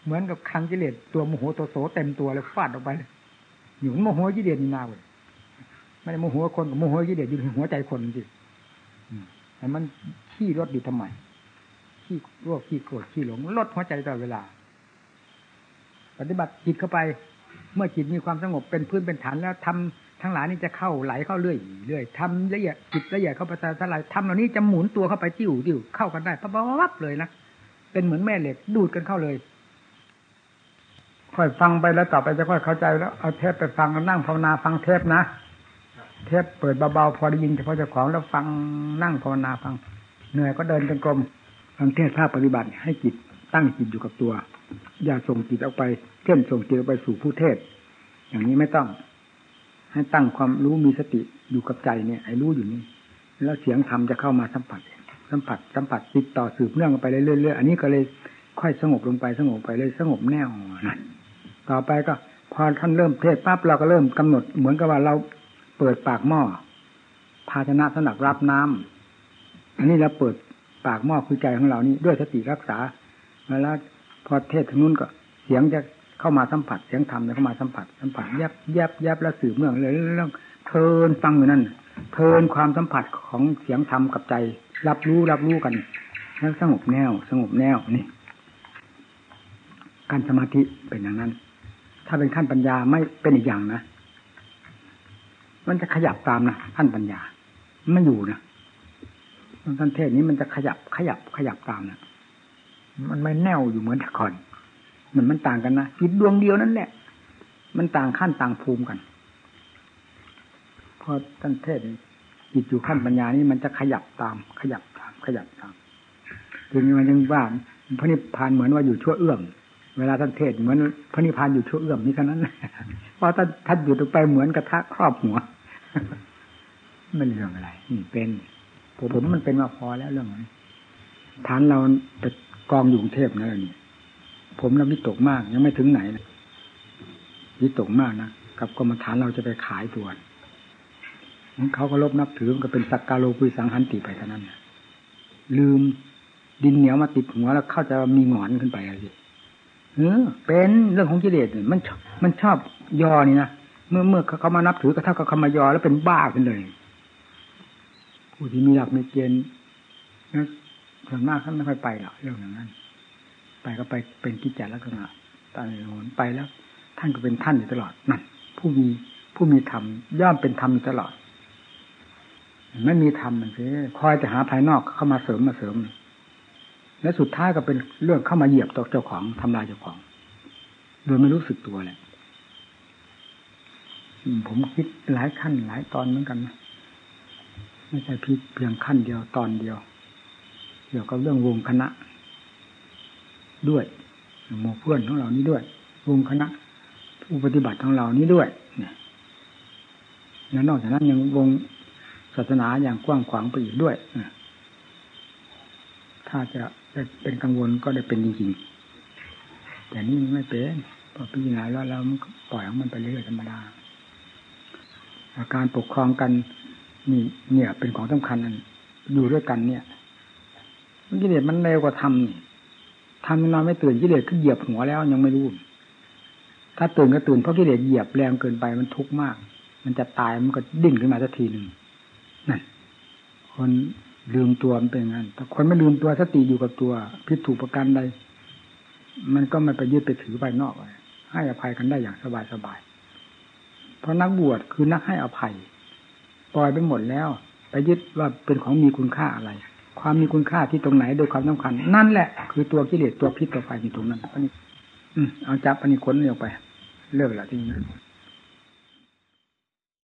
เหมือนกับคังกิเลสตัวโมโหตัวโสเต็มตัวเลยฟาดออกไปหยุนโมโหกิเลสนี่นาเลยไม่ได้โมโหคนกับโมโหกิเลสอยู่ในหัวใจคนจริงแต่มันขี้รถอยู่ทำไมขี้รวขี้โกรธขี้หลงลดหัวใจตลอดเวลา ปฏิบัติจิตเข้าไป เมื่อจิตมีความสงบเป็นพื้นเป็นฐานแล้วทำทั้งหลายนี่จะเข้าไหลเข้าเรื่อยเรื่อยทำละเอียดจิตละเอียดเข้าไปทลายทำเหล่านี้จะหมุนตัวเข้าไปจิ้วจิ้วเข้ากันได้ปั๊บปั๊บเลยนะเป็นเหมือนแม่เหล็กดูดกันเข้าเลย ค่อยฟังไปแล้วต่อไปจะค่อยเข้าใจแล้วเอาเทปไปฟังนั่งภาวนาฟังเทปนะเทปเปิดเบาๆพอได้ยินเฉพาะเจ้าของแล้วฟังนั่งภาวนาฟัง เหนื่อยก็เดินเป็นกลมฟังเทศภาพปฏิบัติให้จิตตั้งจิตอยู่กับตัว อย่าส่งจิตออกไปเช่นส่งจิตออกไปสู่ผู้เทศ อย่างนี้ไม่ต้อง ให้ตั้งความรู้มีสติอยู่กับใจเนี่ยไอ้รู้อยู่นี่แล้วเสียงธรรมจะเข้ามาสัมผัส สัมผัสสัมผัสติดต่อสืบเนื่องไปเรื่อยๆอันนี้ก็เลยค่อยสงบลงไปสงบไปเลยสงบแน่วนั่น ต่อไปก็ พอท่านเริ่มเทศปั๊บเราก็เริ่มกำหนด เหมือนกับว่าเราเปิดปากหม้อภาชนะสำหรับรับน้ำอันนี้เราเปิดปากหม้อคือใจของเรานี่ด้วยสติรักษาแล้วพอเทศทางนู้นก็ เสียงจะเข้ามาสัมผัสเสียงธรรมจะเข้ามาสัมผัสสัมผัสแยบแยบแยบแล้วสืบเนื่องเลยเรื่องเทินฟังอยู่นั่นเทินความสัมผัสของเสียงธรรมกับใจ รับรู้รับรู้กันแล้วสงบแนว สงบแนวนี่การสมาธิเป็นอย่างนั้น ถ้าเป็นขั้นปัญญาไม่เป็นอีกอย่างนะมันจะขยับตามนะท่านปัญญา ไม่อยู่นะท่านเทศนี้มันจะขยับขยับขยับตามนะมันไม่แน่วอยู่เหมือนแต่ก่อนมันมันต่างกันนะจิตดวงเดียวนั่นแหละ มันต่างขั้นต่างภูมิกันพอท่านเทศจิตอยู่ขั้นปัญญานี้มันจะขยับตาม ขยับตาม ขยับตามถึงมันยังว่าพระนิพพานเหมือนว่าอยู่ชั่วเอื้อม เวลาท่านเทศเหมือนพระนิพพานอยู่ชั่วเอื้อมนี่แค่นั้นเพราะท่านท่านอยู่ตรงไปเหมือนกระทะครอบหัวไม่เรื่องอะไรนี่เป็นผมมันเป็นมาพอแล้วเรื่องนี้ฐานเราจะกองอยู่กรุงเทพนั่นนี่ผมเราวิตกมากยังไม่ถึงไหนนะวิตกมากนะกับกรรมฐานเราจะไปขายตัวเขาก็ลบนับถือมันก็เป็นสักการโลกุยสังหันติไปเท่านั้นลืมดินเหนียวมาติดหัวแล้วเข้าจะมีหงอนขึ้นไปอะไร เออเป็นเรื่องของกิเลสเนี่ยมันมันชอบยอนี่นะเมื่อเมื่อเขามานับถือก็เท่ากับเขามายอแล้วเป็นบ้าขึ้นเลยผู้ที่มีหลักมีเกณฑ์นะส่วนมากท่านไม่ค่อยไปหรอกเรื่องอย่างนั้น ไปก็ไปเป็นกิจจลักษณะตาโนนไปแล้ว ท่านก็เป็นท่านอยู่ตลอดนั่นผู้มีผู้มีธรรมย่อมเป็นธรรมอยู่ตลอดไม่มีธรรมมันสิคอยจะหาภายนอกเข้ามาเสริมมาเสริม และสุดท้ายก็เป็นเรื่องเข้ามาเหยียบตกเจ้าของทำลายเจ้าของ โดยไม่รู้สึกตัวแหละผมคิดหลายขั้นหลายตอนเหมือนกันนะไม่ใช่พิเพียงขั้นเดียวตอนเดียว เกี่ยวกับเรื่องวงคณะ ด้วยหมู่เพื่อนของเรานี้ด้วย วงคณะ ผู้ปฏิบัติของเรานี้ด้วยเนี่ยแล้วนอกจากนั้นยังวงศาสนาอย่างกว้างขวางไปอีกด้วยถ้าจะ เป็นกังวลก็ได้เป็นจริงๆแต่นี่ไม่เป็นพอพิจารณาแล้วเราปล่อยของมันไปเรื่อยธรรมดาอาการปกครองกันนี่เนี่ย เป็นของสำคัญอันอยู่ด้วยกันเนี่ยกิเลสมันเร็วกว่าทำนี่ทำนนอนไม่ตื่นกิเลสขึ้นเหยียบหัวแล้วยังไม่รู้ ถ้าตื่นก็ตื่นเพราะกิเลสเหยียบแรงเกินไปมันทุกข์มาก มันจะตายมันก็ดิ้นขึ้นมาสักทีหนึ่งนั่นคน ลืมตัวมันเป็นงั้นแต่คนไม่ลืมตัวสติอยู่กับตัวพิษถูกประกันใดมันก็ไม่ไปยึดไปถือไปนอกเลยให้อภัยกันได้อย่างสบายสบาย เพราะนักบวชคือนักให้อภัย ปล่อยไปหมดแล้ว ไปยึดว่าเป็นของมีคุณค่าอะไร ความมีคุณค่าที่ตรงไหนโดยความสำคัญ นั่นแหละคือตัวกิเลสตัวพิษตัวไฟอยู่ตรงนั้นอันนี้ อืมเอาจับอันนี้ขนเรียวไป เลิกละทีนี้